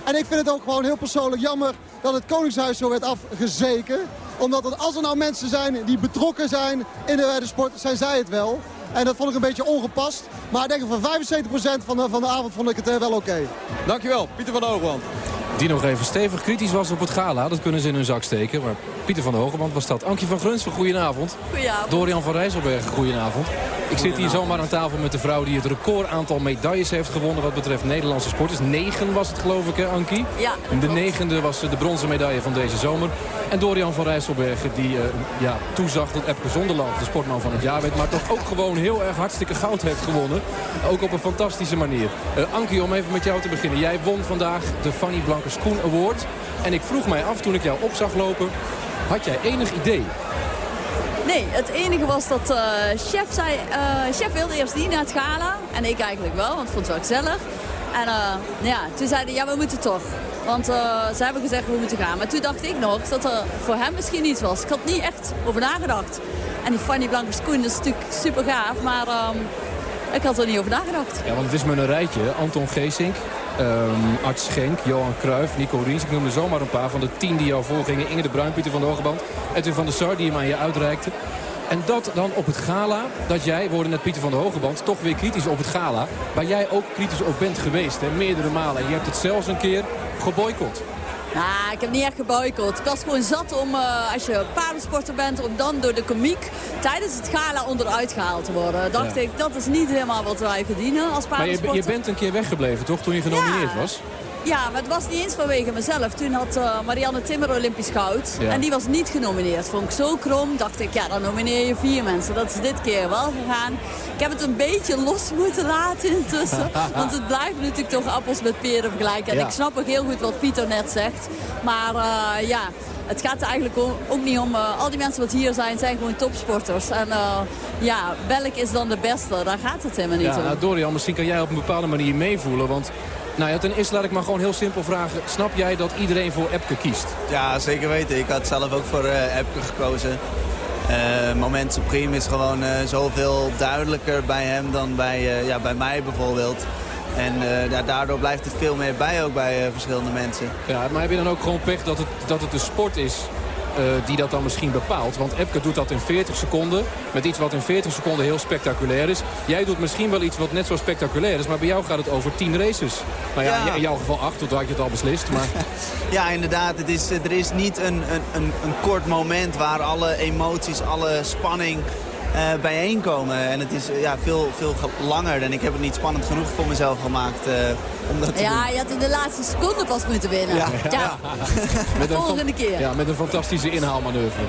[SPEAKER 25] En ik vind het ook gewoon heel persoonlijk jammer dat het Koningshuis zo werd afgezeken. Omdat het, als er nou mensen zijn die betrokken zijn in de, de sport, zijn zij het wel. En dat vond ik een beetje ongepast. Maar ik denk van 75% van de, van de avond vond ik het wel oké.
[SPEAKER 18] Dankjewel, Pieter van Hoogland.
[SPEAKER 15] Die nog even stevig kritisch was op het gala. Dat kunnen ze in hun zak steken. Maar Pieter van der Hogeband was dat. Ankie van Grunsven, goedenavond.
[SPEAKER 26] Goedenavond.
[SPEAKER 15] Dorian van Rijsselbergen, goedenavond. Ik zit hier zomaar aan tafel met de vrouw die het record aantal medailles heeft gewonnen... wat betreft Nederlandse sporters. Negen was het geloof ik, hè, Ankie?
[SPEAKER 26] Ja.
[SPEAKER 15] En de negende was de bronzen medaille van deze zomer. En Dorian van Rijsselbergen die uh, ja, toezag dat Epke Zonderland de sportman van het jaar werd... maar toch ook gewoon heel erg hartstikke goud heeft gewonnen. Ook op een fantastische manier. Uh, Ankie, om even met jou te beginnen. Jij won vandaag de Fanny Blankers Koen Award. En ik vroeg mij af toen ik jou op zag lopen... had jij enig idee
[SPEAKER 26] Nee, het enige was dat uh, chef zei... Uh, chef wilde eerst niet naar het gala. En ik eigenlijk wel, want ik vond het wel gezellig. En uh, ja, toen zeiden ja, we moeten toch. Want ze hebben gezegd, we moeten gaan. Maar toen dacht ik nog dat er voor hem misschien iets was. Ik had niet echt over nagedacht. En die Fanny Blankers Koen is natuurlijk super gaaf. Maar ehm, ik had er niet over nagedacht.
[SPEAKER 15] Ja, want het is me een rijtje. Anton Geesink, um, Art Schenk, Johan Cruijff, Nico Ries. Ik noemde zomaar een paar van de tien die jou voorgingen. Inge de Bruin, Pieter van de Hogeband. Edwin van der Sar, die hem aan je uitreikte. En dat dan op het gala, dat jij, we hoorden net Pieter van der Hogeband... toch weer kritisch op het gala, waar jij ook kritisch op bent geweest. Hè, meerdere malen. En je hebt het zelfs een keer geboycott.
[SPEAKER 26] Nou, ik heb niet echt geboycott. Ik was gewoon zat om, eh, als je paardensporter bent, om dan door de komiek tijdens het gala onderuit gehaald te worden. Dacht
[SPEAKER 15] Ja.
[SPEAKER 26] ik, dat is niet helemaal wat wij verdienen als
[SPEAKER 15] Maar je,
[SPEAKER 26] paardensporter.
[SPEAKER 15] je bent een keer weggebleven, toch, toen je genomineerd was?
[SPEAKER 26] Ja, maar het was niet eens vanwege mezelf. Toen had eh, Marianne Timmer Olympisch goud.
[SPEAKER 15] Ja.
[SPEAKER 26] En die was niet genomineerd. Vond ik zo krom. Dacht ik, ja, dan nomineer je vier mensen. Dat is dit keer wel gegaan. Ik heb het een beetje los moeten laten intussen. want het blijft natuurlijk toch appels met peren vergelijken. En
[SPEAKER 27] Ja.
[SPEAKER 26] ik snap ook heel goed wat Pieter net zegt. Maar eh, ja... Het gaat er eigenlijk ook niet om, eh, al die mensen wat hier zijn, zijn gewoon topsporters. En eh, ja, welk is dan de beste? Daar gaat het helemaal niet
[SPEAKER 15] Ja,
[SPEAKER 26] om.
[SPEAKER 15] nou, Dorian, misschien kan jij op een bepaalde manier meevoelen. Want nou ja, ten eerste laat ik maar gewoon heel simpel vragen. Snap jij dat iedereen voor Epke kiest?
[SPEAKER 27] Ja, zeker weten. Ik had zelf ook voor eh Epke gekozen. Eh, Moment Supreme is gewoon eh, zoveel duidelijker bij hem dan bij, eh, ja, bij mij bijvoorbeeld. En ja, daardoor blijft het veel meer bij ook bij verschillende mensen.
[SPEAKER 15] Ja, maar heb je dan ook gewoon pech dat het, dat het de sport is die dat dan misschien bepaalt? Want Epke doet dat in 40 seconden. Met iets wat in 40 seconden heel spectaculair is. Jij doet misschien wel iets wat net zo spectaculair is. Maar bij jou gaat het over 10 races. Nou ja,
[SPEAKER 27] Ja.
[SPEAKER 15] in jouw geval 8, tot had je het al beslist. Maar
[SPEAKER 27] Ja, inderdaad. Het is, er is niet een, een, een, een kort moment waar alle emoties, alle spanning eh, bijeenkomen. En het is eh, ja, veel, veel ge- langer. En ik heb het niet spannend genoeg voor mezelf gemaakt eh, om dat te
[SPEAKER 26] Ja,
[SPEAKER 27] doen.
[SPEAKER 26] je had in de laatste seconde pas moeten winnen.
[SPEAKER 27] Ja.
[SPEAKER 26] Ja.
[SPEAKER 15] met een
[SPEAKER 26] Volgende keer.
[SPEAKER 15] Ja, met een fantastische inhaalmanoeuvre.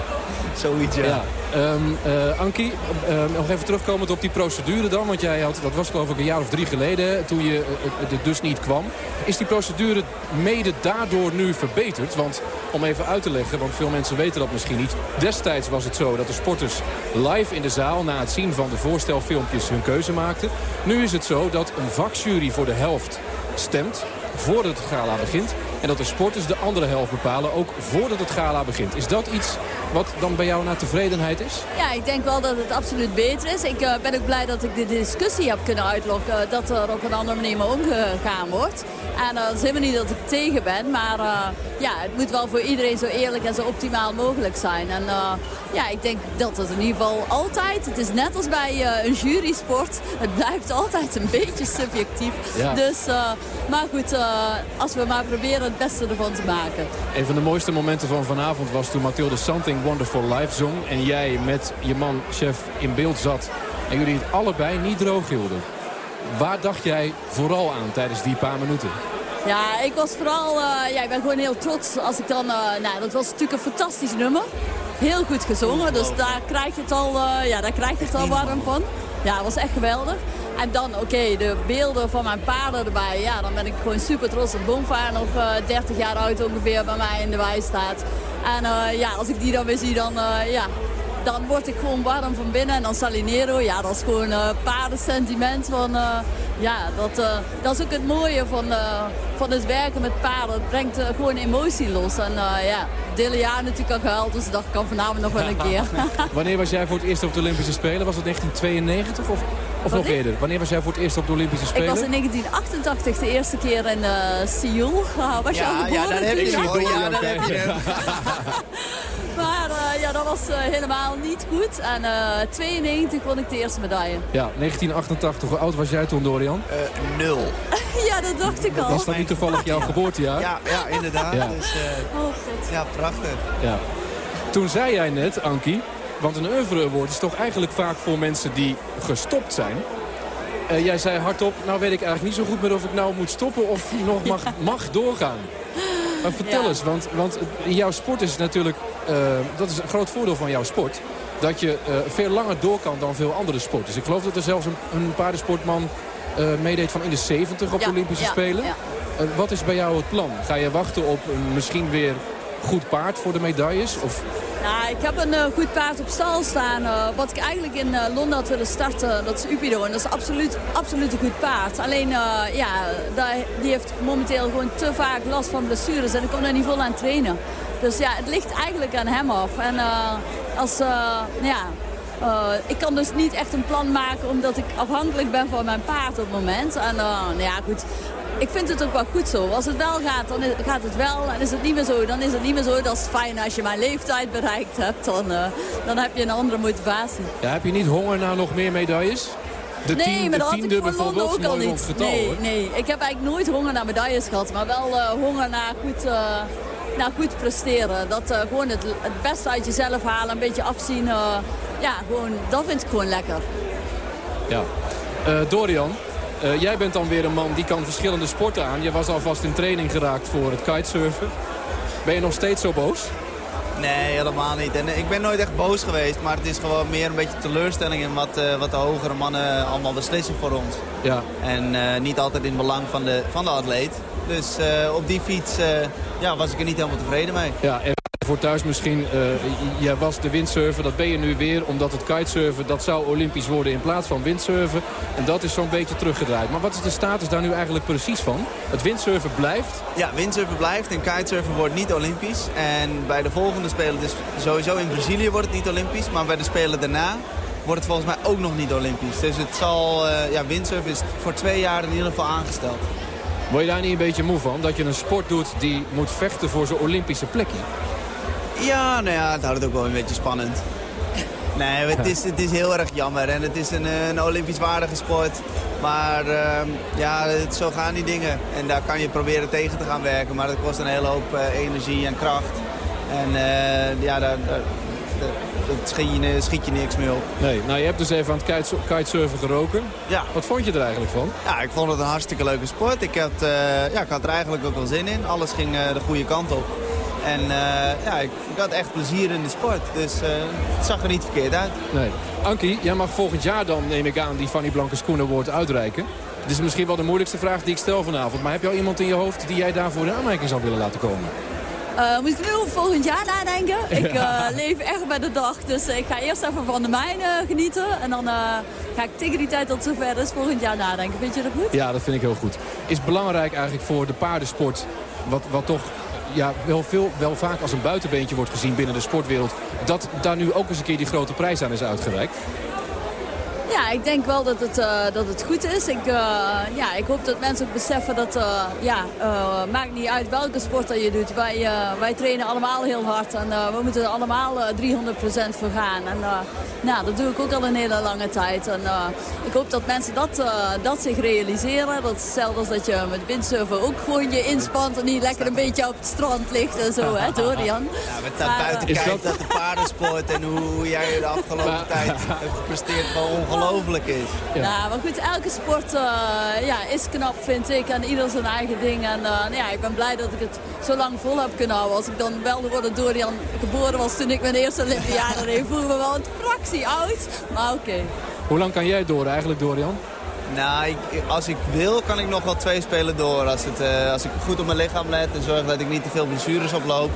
[SPEAKER 27] Zoiets, ja.
[SPEAKER 15] Ja. Ehm, eh, Ankie, ehm, nog even terugkomend op die procedure dan. Want jij had, dat was geloof ik een jaar of drie geleden, toen je eh, er dus niet kwam. Is die procedure mede daardoor nu verbeterd? Want om even uit te leggen, want veel mensen weten dat misschien niet. Destijds was het zo dat de sporters live in de zaal na het zien van de voorstelfilmpjes hun keuze maakten. Nu is het zo dat een vakjury voor de helft stemt voordat het gala begint. En dat de sporters de andere helft bepalen, ook voordat het gala begint. Is dat iets wat dan bij jou naar tevredenheid is?
[SPEAKER 26] Ja, ik denk wel dat het absoluut beter is. Ik eh, ben ook blij dat ik de discussie heb kunnen uitlokken. eh, dat er op een andere manier mee omgegaan wordt. En eh, dat is helemaal niet dat ik tegen ben. Maar eh, ja, het moet wel voor iedereen zo eerlijk en zo optimaal mogelijk zijn. En ja, ik denk dat het in ieder geval altijd... Het is net als bij een jurysport. Het blijft altijd een beetje subjectief.
[SPEAKER 15] Ja.
[SPEAKER 26] Dus, maar goed, als we maar proberen het beste ervan te maken.
[SPEAKER 15] Een van de mooiste momenten van vanavond was toen Mathilde Wonderful Life zong. En jij met je man, chef, in beeld zat. En jullie het allebei niet droog hielden. Waar dacht jij vooral aan tijdens die paar minuten?
[SPEAKER 26] Ja, ik was vooral, eh, ja, ik ben gewoon heel trots als ik dan, eh, nou, dat was natuurlijk een fantastisch nummer. Heel goed gezongen, dus daar krijg je het al, eh, ja, daar krijg je het al warm van. Ja, het was echt geweldig. En dan, oké, de beelden van mijn paarden erbij. Ja, dan ben ik gewoon super trots dat Bonfaar nog eh 30 jaar oud ongeveer bij mij in de wei staat. En eh, ja, als ik die dan weer zie, dan, eh, ja, dan word ik gewoon warm van binnen. En dan Salinero, ja, dat is gewoon eh paardensentiment. Van, eh, ja, dat, eh, dat is ook het mooie van, eh, van het werken met paarden. Het brengt gewoon emotie los. En eh, ja, het hele jaar natuurlijk al gehuild, dus dat kan vanavond nog wel een keer.
[SPEAKER 15] Wanneer was jij voor het eerst op de Olympische Spelen? Was het 1992 of, of nog
[SPEAKER 26] ik?
[SPEAKER 15] eerder? Wanneer was jij voor het eerst op de Olympische
[SPEAKER 26] Ik
[SPEAKER 15] Spelen?
[SPEAKER 26] was in 1988 de eerste keer in eh Seoul. Was je
[SPEAKER 27] Ja, ja, daar heb je. Ja, daar heb je hem.
[SPEAKER 26] Maar eh, ja, dat was eh, helemaal niet goed. En eh 92 won ik de eerste medaille.
[SPEAKER 15] Ja, 1988. Hoe oud was jij toen, Dorian?
[SPEAKER 27] nul.
[SPEAKER 26] ja, dat dacht ik al.
[SPEAKER 15] Was dat niet toevallig jouw geboortejaar?
[SPEAKER 27] Ja, ja inderdaad.
[SPEAKER 15] Ja.
[SPEAKER 27] Dus, eh,
[SPEAKER 26] Oh, god.
[SPEAKER 27] ja, prachtig.
[SPEAKER 15] Ja. Toen zei jij net, Ankie, want een oeuvre award is toch eigenlijk vaak voor mensen die gestopt zijn. Eh, jij zei hardop, nou weet ik eigenlijk niet zo goed meer of ik nou moet stoppen of nog mag, mag doorgaan. Maar vertel
[SPEAKER 26] Ja.
[SPEAKER 15] eens, want, want jouw sport is natuurlijk, eh, dat is een groot voordeel van jouw sport. Dat je eh, veel langer door kan dan veel andere sporters. Ik geloof dat er zelfs een, een paardensportman eh, meedeed van in de 70 op de Olympische
[SPEAKER 26] ja,
[SPEAKER 15] Spelen.
[SPEAKER 26] ja.
[SPEAKER 15] Eh, wat is bij jou het plan? Ga je wachten op een misschien weer goed paard voor de medailles? Of
[SPEAKER 26] Nou, ik heb een eh, goed paard op stal staan. eh, wat ik eigenlijk in eh, Londen had willen starten. Dat is Upido. En dat is absoluut, absoluut een goed paard. Alleen, eh, ja, die heeft momenteel gewoon te vaak last van blessures. En ik kom daar niet vol aan trainen. Dus ja, het ligt eigenlijk aan hem af. En eh, als, eh, ja... eh, ik kan dus niet echt een plan maken omdat ik afhankelijk ben van mijn paard op het moment. En nou ja, goed, ik vind het ook wel goed zo. Als het wel gaat, dan is- gaat het wel. En is het niet meer zo, dan is het niet meer zo. Dat is fijn als je mijn leeftijd bereikt hebt. Dan, dan heb je een andere motivatie.
[SPEAKER 15] Ja, heb je niet honger naar nog meer medailles? De,
[SPEAKER 26] nee,
[SPEAKER 15] tien,
[SPEAKER 26] maar dat had ik voor Londen ook al niet.
[SPEAKER 15] getal,
[SPEAKER 26] nee,
[SPEAKER 15] hoor.
[SPEAKER 26] nee, ik heb eigenlijk nooit honger naar medailles gehad. Maar wel honger naar goed, naar goed presteren. Dat eh, gewoon het, het beste uit jezelf halen. Een beetje afzien. eh, ja, gewoon, dat vind ik gewoon lekker.
[SPEAKER 15] Ja. Eh, Dorian, jij bent dan weer een man die kan verschillende sporten aan. Je was alvast in training geraakt voor het kitesurfen. Ben je nog steeds zo boos?
[SPEAKER 27] Nee, helemaal niet. En eh, ik ben nooit echt boos geweest, maar het is gewoon meer een beetje teleurstelling in wat, eh, wat de hogere mannen allemaal beslissen voor ons.
[SPEAKER 15] Ja.
[SPEAKER 27] En eh, niet altijd in het belang van de, van de atleet. Dus op die fiets ja, was ik er niet helemaal tevreden mee.
[SPEAKER 15] Ja, en voor thuis misschien, eh, jij was de windsurfer, dat ben je nu weer. Omdat het kitesurfen, dat zou olympisch worden in plaats van windsurfen. En dat is zo'n beetje teruggedraaid. Maar wat is de status daar nu eigenlijk precies van? Het windsurfen blijft?
[SPEAKER 27] Ja, windsurfen blijft en kitesurfen wordt niet olympisch. En bij de volgende Spelen, dus sowieso in Brazilië wordt het niet olympisch. Maar bij de Spelen daarna wordt het volgens mij ook nog niet olympisch. Dus het zal, eh, ja, windsurfen is voor twee jaar in ieder geval aangesteld.
[SPEAKER 15] Word je daar niet een beetje moe van? Dat je een sport doet die moet vechten voor zijn Olympische plekje?
[SPEAKER 27] Ja, nou ja, het houdt het ook wel een beetje spannend. Nee, het is, het is heel erg jammer en het is een, eh, een olympisch waardige sport. Maar ehm, ja, het, zo gaan die dingen. En daar kan je proberen tegen te gaan werken, maar dat kost een hele hoop eh, energie en kracht. En eh, ja, daar, daar, schiet je, schiet je niks meer op.
[SPEAKER 15] Nee, nou je hebt dus even aan het kitesu- kitesurfen geroken.
[SPEAKER 27] Ja.
[SPEAKER 15] Wat vond je er eigenlijk van?
[SPEAKER 27] Ja, ik vond het een hartstikke leuke sport. Ik had, ja, ik had er eigenlijk ook wel zin in. Alles ging de goede kant op. En eh, ja, ik, ik had echt plezier in de sport. Dus eh, het zag er niet verkeerd uit.
[SPEAKER 15] Nee. Ankie, jij mag volgend jaar dan, neem ik aan, die Fanny Blanke Schoen Award uitreiken. Dit is misschien wel de moeilijkste vraag die ik stel vanavond. Maar heb je al iemand in je hoofd die jij daarvoor in aanmerking zou willen laten komen?
[SPEAKER 26] Eh, moet ik nu over volgend jaar nadenken? Ik eh, leef echt bij de dag, dus ik ga eerst even van de mijne genieten. En dan eh, ga ik tegen die tijd tot zover is volgend jaar nadenken. Vind je dat goed?
[SPEAKER 15] Ja, dat vind ik heel goed. Is belangrijk eigenlijk voor de paardensport, wat, wat toch ja, wel, veel, wel vaak als een buitenbeentje wordt gezien binnen de sportwereld, dat daar nu ook eens een keer die grote prijs aan is uitgereikt?
[SPEAKER 26] Ja, ik denk wel dat het, eh, dat het goed is. Ik, eh, ja, ik hoop dat mensen ook beseffen dat eh ja, eh, maakt niet uit welke sport dat je doet. Wij, eh, wij trainen allemaal heel hard en eh, we moeten er allemaal eh, 300% voor gaan. En eh, nou, dat doe ik ook al een hele lange tijd. En eh, ik hoop dat mensen dat, eh, dat zich realiseren. Dat is hetzelfde als dat je met windsurfen ook gewoon je inspant en niet lekker een beetje op het strand ligt en zo, hè, Dorian?
[SPEAKER 27] Ja, we staan
[SPEAKER 26] Maar,
[SPEAKER 27] buiten
[SPEAKER 26] eh,
[SPEAKER 27] kijken dat... de paardensport en hoe, jij de afgelopen tijd hebt gepresteerd gewoon ongelooflijk is.
[SPEAKER 26] Nou, maar goed, elke sport eh, ja, is knap, vind ik. En ieder zijn eigen ding. En eh, nou ja, ik ben blij dat ik het zo lang vol heb kunnen houden. Als ik dan wel door Dorian geboren was toen ik mijn eerste Olympiade deed, voelde ik me wel een fractie oud. Maar oké.
[SPEAKER 15] Hoe lang kan jij door eigenlijk, Dorian?
[SPEAKER 27] Nou, ik, als ik wil, kan ik nog wel twee spelen door. Als, het, eh, als ik goed op mijn lichaam let en zorg dat ik niet te veel blessures oploop,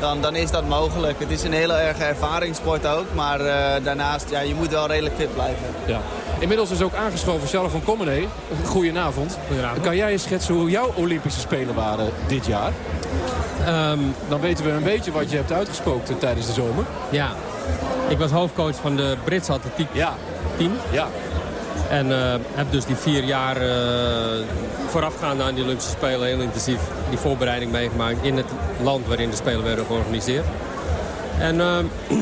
[SPEAKER 27] dan, dan is dat mogelijk. Het is een hele erge ervaringssport ook, maar eh, daarnaast, ja, je moet wel redelijk fit blijven.
[SPEAKER 15] Ja. Inmiddels is ook aangeschoven Charles van Commenee. Goedenavond. Kan jij eens schetsen hoe jouw Olympische Spelen waren dit jaar?
[SPEAKER 28] Ehm,
[SPEAKER 15] Dan weten we een beetje wat je hebt uitgespookt eh, tijdens de zomer.
[SPEAKER 28] Ja, ik was hoofdcoach van de Britse atletiek team.
[SPEAKER 15] Ja.
[SPEAKER 28] En eh, heb dus die vier jaar eh, voorafgaand aan die Olympische Spelen heel intensief die voorbereiding meegemaakt in het land waarin de Spelen werden georganiseerd. En eh,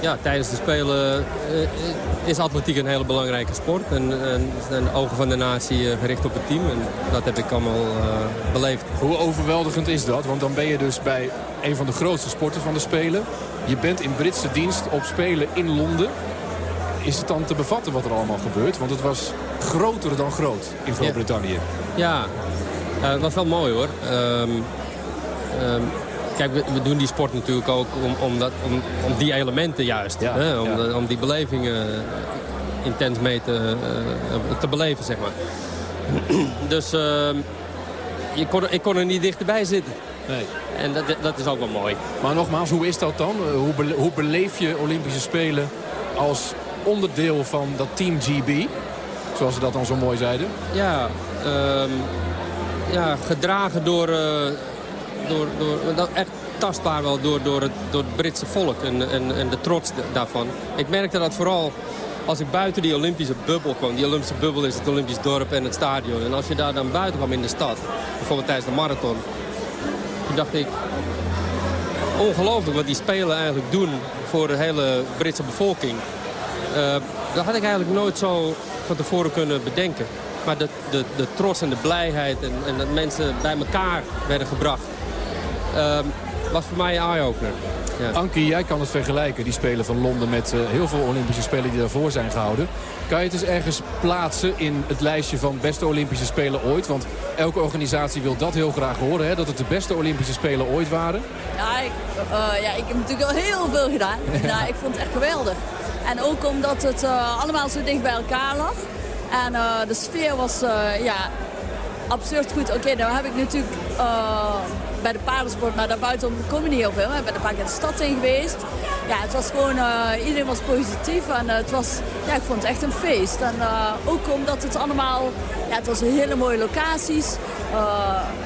[SPEAKER 28] ja, tijdens de Spelen eh, is atletiek een hele belangrijke sport. En, en de ogen van de natie eh, gericht op het team. En dat heb ik allemaal eh, beleefd.
[SPEAKER 15] Hoe overweldigend is dat? Want dan ben je dus bij een van de grootste sporten van de Spelen. Je bent in Britse dienst op Spelen in Londen. Is het dan te bevatten wat er allemaal gebeurt? Want het was groter dan groot in Groot-Brittannië.
[SPEAKER 28] Ja, eh, het was wel mooi hoor. Ehm, ehm, kijk, we, we doen die sport natuurlijk ook om, om, dat, om, om die elementen juist. hè? Om,
[SPEAKER 15] ja.
[SPEAKER 28] de- om die belevingen intens mee te, eh, te beleven, zeg maar. dus ehm, je kon, ik kon er niet dichterbij zitten.
[SPEAKER 15] Nee.
[SPEAKER 28] En dat, dat is ook wel mooi.
[SPEAKER 15] Maar nogmaals, hoe is dat dan? Eh, Hoe, hoe beleef je Olympische Spelen als onderdeel van dat Team GB? Zoals ze dat dan zo mooi zeiden.
[SPEAKER 28] Ja, ehm, ja gedragen door, eh, door, door echt tastbaar wel door, door, het, door het Britse volk en, en, en de trots daarvan. Ik merkte dat vooral als ik buiten die Olympische bubbel kwam... die Olympische bubbel is het Olympisch dorp en het stadion. En als je daar dan buiten kwam in de stad, bijvoorbeeld tijdens de marathon... toen dacht ik, ongelooflijk wat die Spelen eigenlijk doen voor de hele Britse bevolking. Uh, dat had ik eigenlijk nooit zo van tevoren kunnen bedenken. Maar de, de, de trots en de blijheid en, en dat mensen bij elkaar werden gebracht... Uh, was voor mij een eye-opener.
[SPEAKER 15] Ja. Ankie, jij kan het vergelijken, die Spelen van Londen... met uh, heel veel Olympische Spelen die daarvoor zijn gehouden. Kan je het eens ergens plaatsen in het lijstje van beste Olympische Spelen ooit? Want elke organisatie wil dat heel graag horen, hè? dat het de beste Olympische Spelen ooit waren.
[SPEAKER 26] Ja, ik, uh, ja, ik heb natuurlijk al heel veel gedaan. nou, ik vond het echt geweldig. En ook omdat het uh, allemaal zo dicht bij elkaar lag. En de sfeer was ja, absurd goed. Oké, okay, nou heb ik natuurlijk bij de paardensport, maar daarbuiten kom je niet heel veel. Ik ben een paar keer de stad in geweest. Ja, het was gewoon, uh, iedereen was positief en uh, het was, ja, ik vond het echt een feest. En uh, ook omdat het allemaal, ja, het was hele mooie locaties.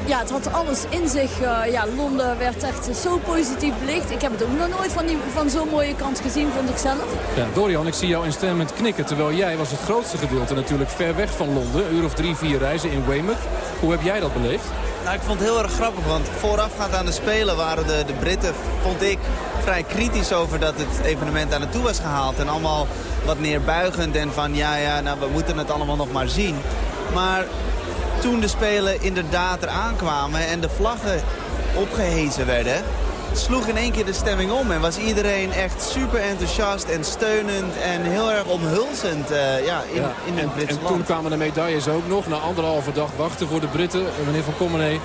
[SPEAKER 26] ja, het had alles in zich. ja, Londen werd echt zo positief belicht. Ik heb het ook nog nooit van, van zo'n mooie kant gezien, vond ik zelf.
[SPEAKER 15] Ja, Dorian, ik zie jou instemmend knikken. Terwijl jij was het grootste gedeelte natuurlijk ver weg van Londen. Een uur of drie, vier reizen in Weymouth. Hoe heb jij dat beleefd?
[SPEAKER 27] Nou, ik vond het heel erg grappig, want voorafgaand aan de Spelen waren de, de Britten, vond ik, vrij kritisch over dat het evenement aan het toe was gehaald. En allemaal wat neerbuigend en van ja, ja, nou, we moeten het allemaal nog maar zien. Maar toen de Spelen inderdaad eraan kwamen en de vlaggen opgehezen werden sloeg in één keer de stemming om. En was iedereen echt super enthousiast en steunend en heel erg omhulzend uh, ja, in, ja. in het Britse
[SPEAKER 15] En toen kwamen de medailles ook nog. Na anderhalve dag wachten voor de Britten, meneer Van Commenee.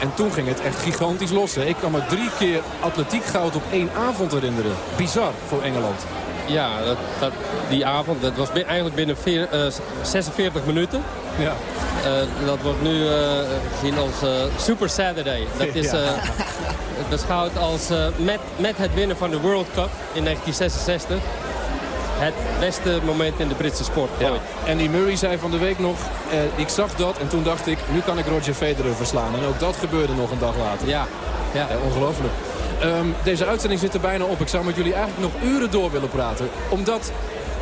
[SPEAKER 15] En toen ging het echt gigantisch los. Hè. Ik kan me drie keer atletiek goud op één avond herinneren. Bizar voor Engeland.
[SPEAKER 28] Ja, dat, dat, die avond, dat was eigenlijk binnen vier, uh, 46 minuten. Ja. Uh, dat wordt nu uh, gezien als Super Saturday. Dat is beschouwd als met, met het winnen van de World Cup in 1966 het beste moment in de Britse sport ja.
[SPEAKER 15] En die Murray zei van de week nog, eh, ik zag dat en toen dacht ik, nu kan ik Roger Federer verslaan. En ook dat gebeurde nog een dag later.
[SPEAKER 28] Ja, ja.
[SPEAKER 15] ongelooflijk. Um, deze uitzending zit er bijna op. Ik zou met jullie eigenlijk nog uren door willen praten. Omdat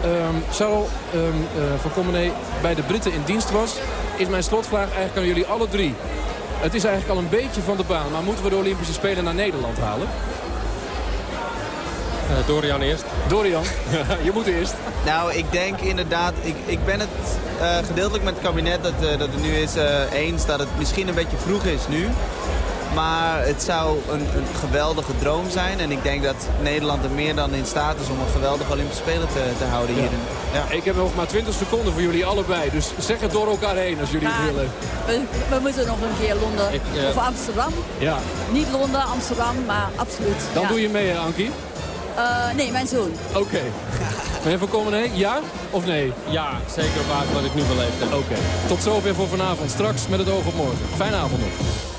[SPEAKER 15] um, Charles um, uh, van Commenee bij de Britten in dienst was... is mijn slotvraag eigenlijk aan jullie alle drie. Het is eigenlijk al een beetje van de baan. Maar moeten we de Olympische Spelen naar Nederland halen?
[SPEAKER 28] Uh, Dorian eerst.
[SPEAKER 15] Dorian, je moet eerst.
[SPEAKER 27] Nou, ik denk inderdaad, ik, ik ben het uh, gedeeltelijk met het kabinet dat, uh, dat het nu is eens dat het misschien een beetje vroeg is nu. Maar het zou een, een, geweldige droom zijn. En ik denk dat Nederland er meer dan in staat is om een geweldige Olympische Spelen te, te houden ja. hier.
[SPEAKER 15] Ja. Ik heb nog maar 20 seconden voor jullie allebei. Dus zeg het door elkaar heen als jullie het willen.
[SPEAKER 26] We, we, moeten nog een keer Londen ik, uh... of Amsterdam. Ja. Niet Londen, Amsterdam, maar absoluut.
[SPEAKER 15] Dan doe je mee, Ankie?
[SPEAKER 26] Uh, nee, mijn zoon.
[SPEAKER 15] Oké. Okay. Meneer Van ja of nee?
[SPEAKER 28] Ja, zeker waar wat ik nu beleefd heb.
[SPEAKER 15] Oké. Tot zover voor vanavond. Straks met het oog op morgen. Fijne avond nog.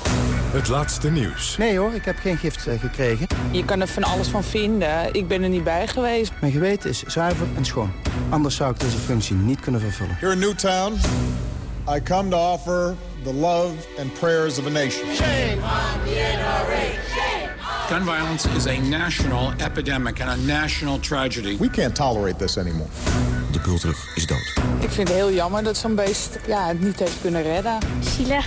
[SPEAKER 29] Het laatste nieuws.
[SPEAKER 30] Nee hoor, ik heb geen gift uh, gekregen.
[SPEAKER 31] Je kan er van alles van vinden. Ik ben er niet bij geweest.
[SPEAKER 30] Mijn geweten is zuiver en schoon. Anders zou ik deze functie niet kunnen vervullen.
[SPEAKER 11] Here in Newtown, I come to offer the love and prayers of a nation. Shame on the NRA.
[SPEAKER 32] Gun violence is a national epidemic and a national tragedy.
[SPEAKER 11] We can't tolerate this anymore.
[SPEAKER 29] De bultrug is dood.
[SPEAKER 31] Ik vind het heel jammer dat zo'n beest ja, het niet heeft kunnen redden.
[SPEAKER 33] Zielig.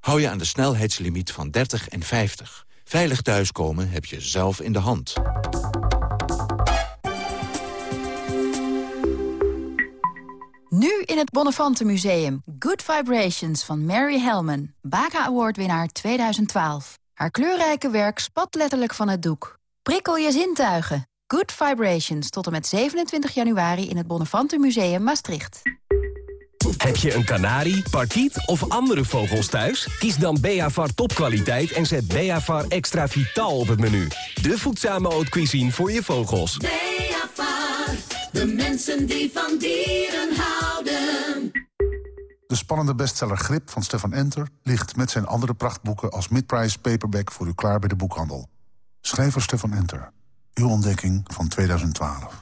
[SPEAKER 29] Hou je aan de snelheidslimiet van 30 en 50. Veilig thuiskomen heb je zelf in de hand.
[SPEAKER 34] Nu in het Bonnefante Museum. Good Vibrations van Mary Hellman. Baca Award winnaar 2012. Haar kleurrijke werk spat letterlijk van het doek. Prikkel je zintuigen. Good Vibrations tot en met 27 januari in het Bonnefante Museum Maastricht.
[SPEAKER 35] Heb je een kanarie, parkiet of andere vogels thuis? Kies dan Beavar topkwaliteit en zet Beavar extra vitaal op het menu. De voedzame haute cuisine voor je vogels.
[SPEAKER 8] Beavar,
[SPEAKER 36] De mensen die van dieren houden.
[SPEAKER 37] De spannende bestseller Grip van Stefan Enter ligt met zijn andere prachtboeken als midprice paperback voor u klaar bij de boekhandel. Schrijver Stefan Enter. Uw ontdekking van 2012.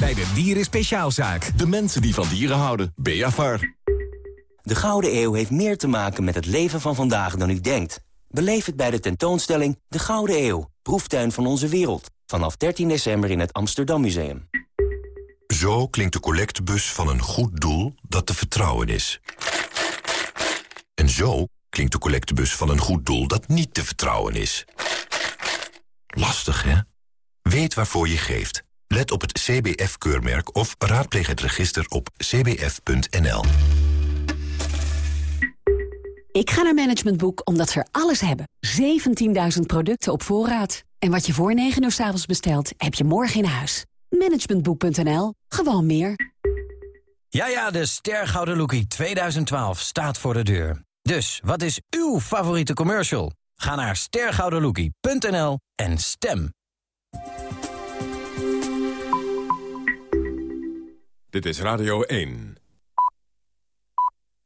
[SPEAKER 38] Bij de Dieren Speciaalzaak.
[SPEAKER 5] De mensen die van dieren houden. Beavar.
[SPEAKER 39] De Gouden Eeuw heeft meer te maken met het leven van vandaag dan u denkt. Beleef het bij de tentoonstelling De Gouden Eeuw. Proeftuin van onze wereld. Vanaf 13 december in het Amsterdam Museum.
[SPEAKER 40] Zo klinkt de collectebus van een goed doel dat te vertrouwen is. En zo klinkt de collectebus van een goed doel dat niet te vertrouwen is. Lastig, hè? Weet waarvoor je geeft. Let op het CBF-keurmerk of raadpleeg het register op cbf.nl.
[SPEAKER 41] Ik ga naar Management Boek omdat ze er alles hebben. 17.000 producten op voorraad. En wat je voor 9 uur s avonds bestelt, heb je morgen in huis. Managementboek.nl. Gewoon meer.
[SPEAKER 7] Ja, ja, de Stergouden Lookie 2012 staat voor de deur. Dus, wat is uw favoriete commercial? Ga naar stergoudenlookie.nl en stem.
[SPEAKER 2] Dit is Radio 1.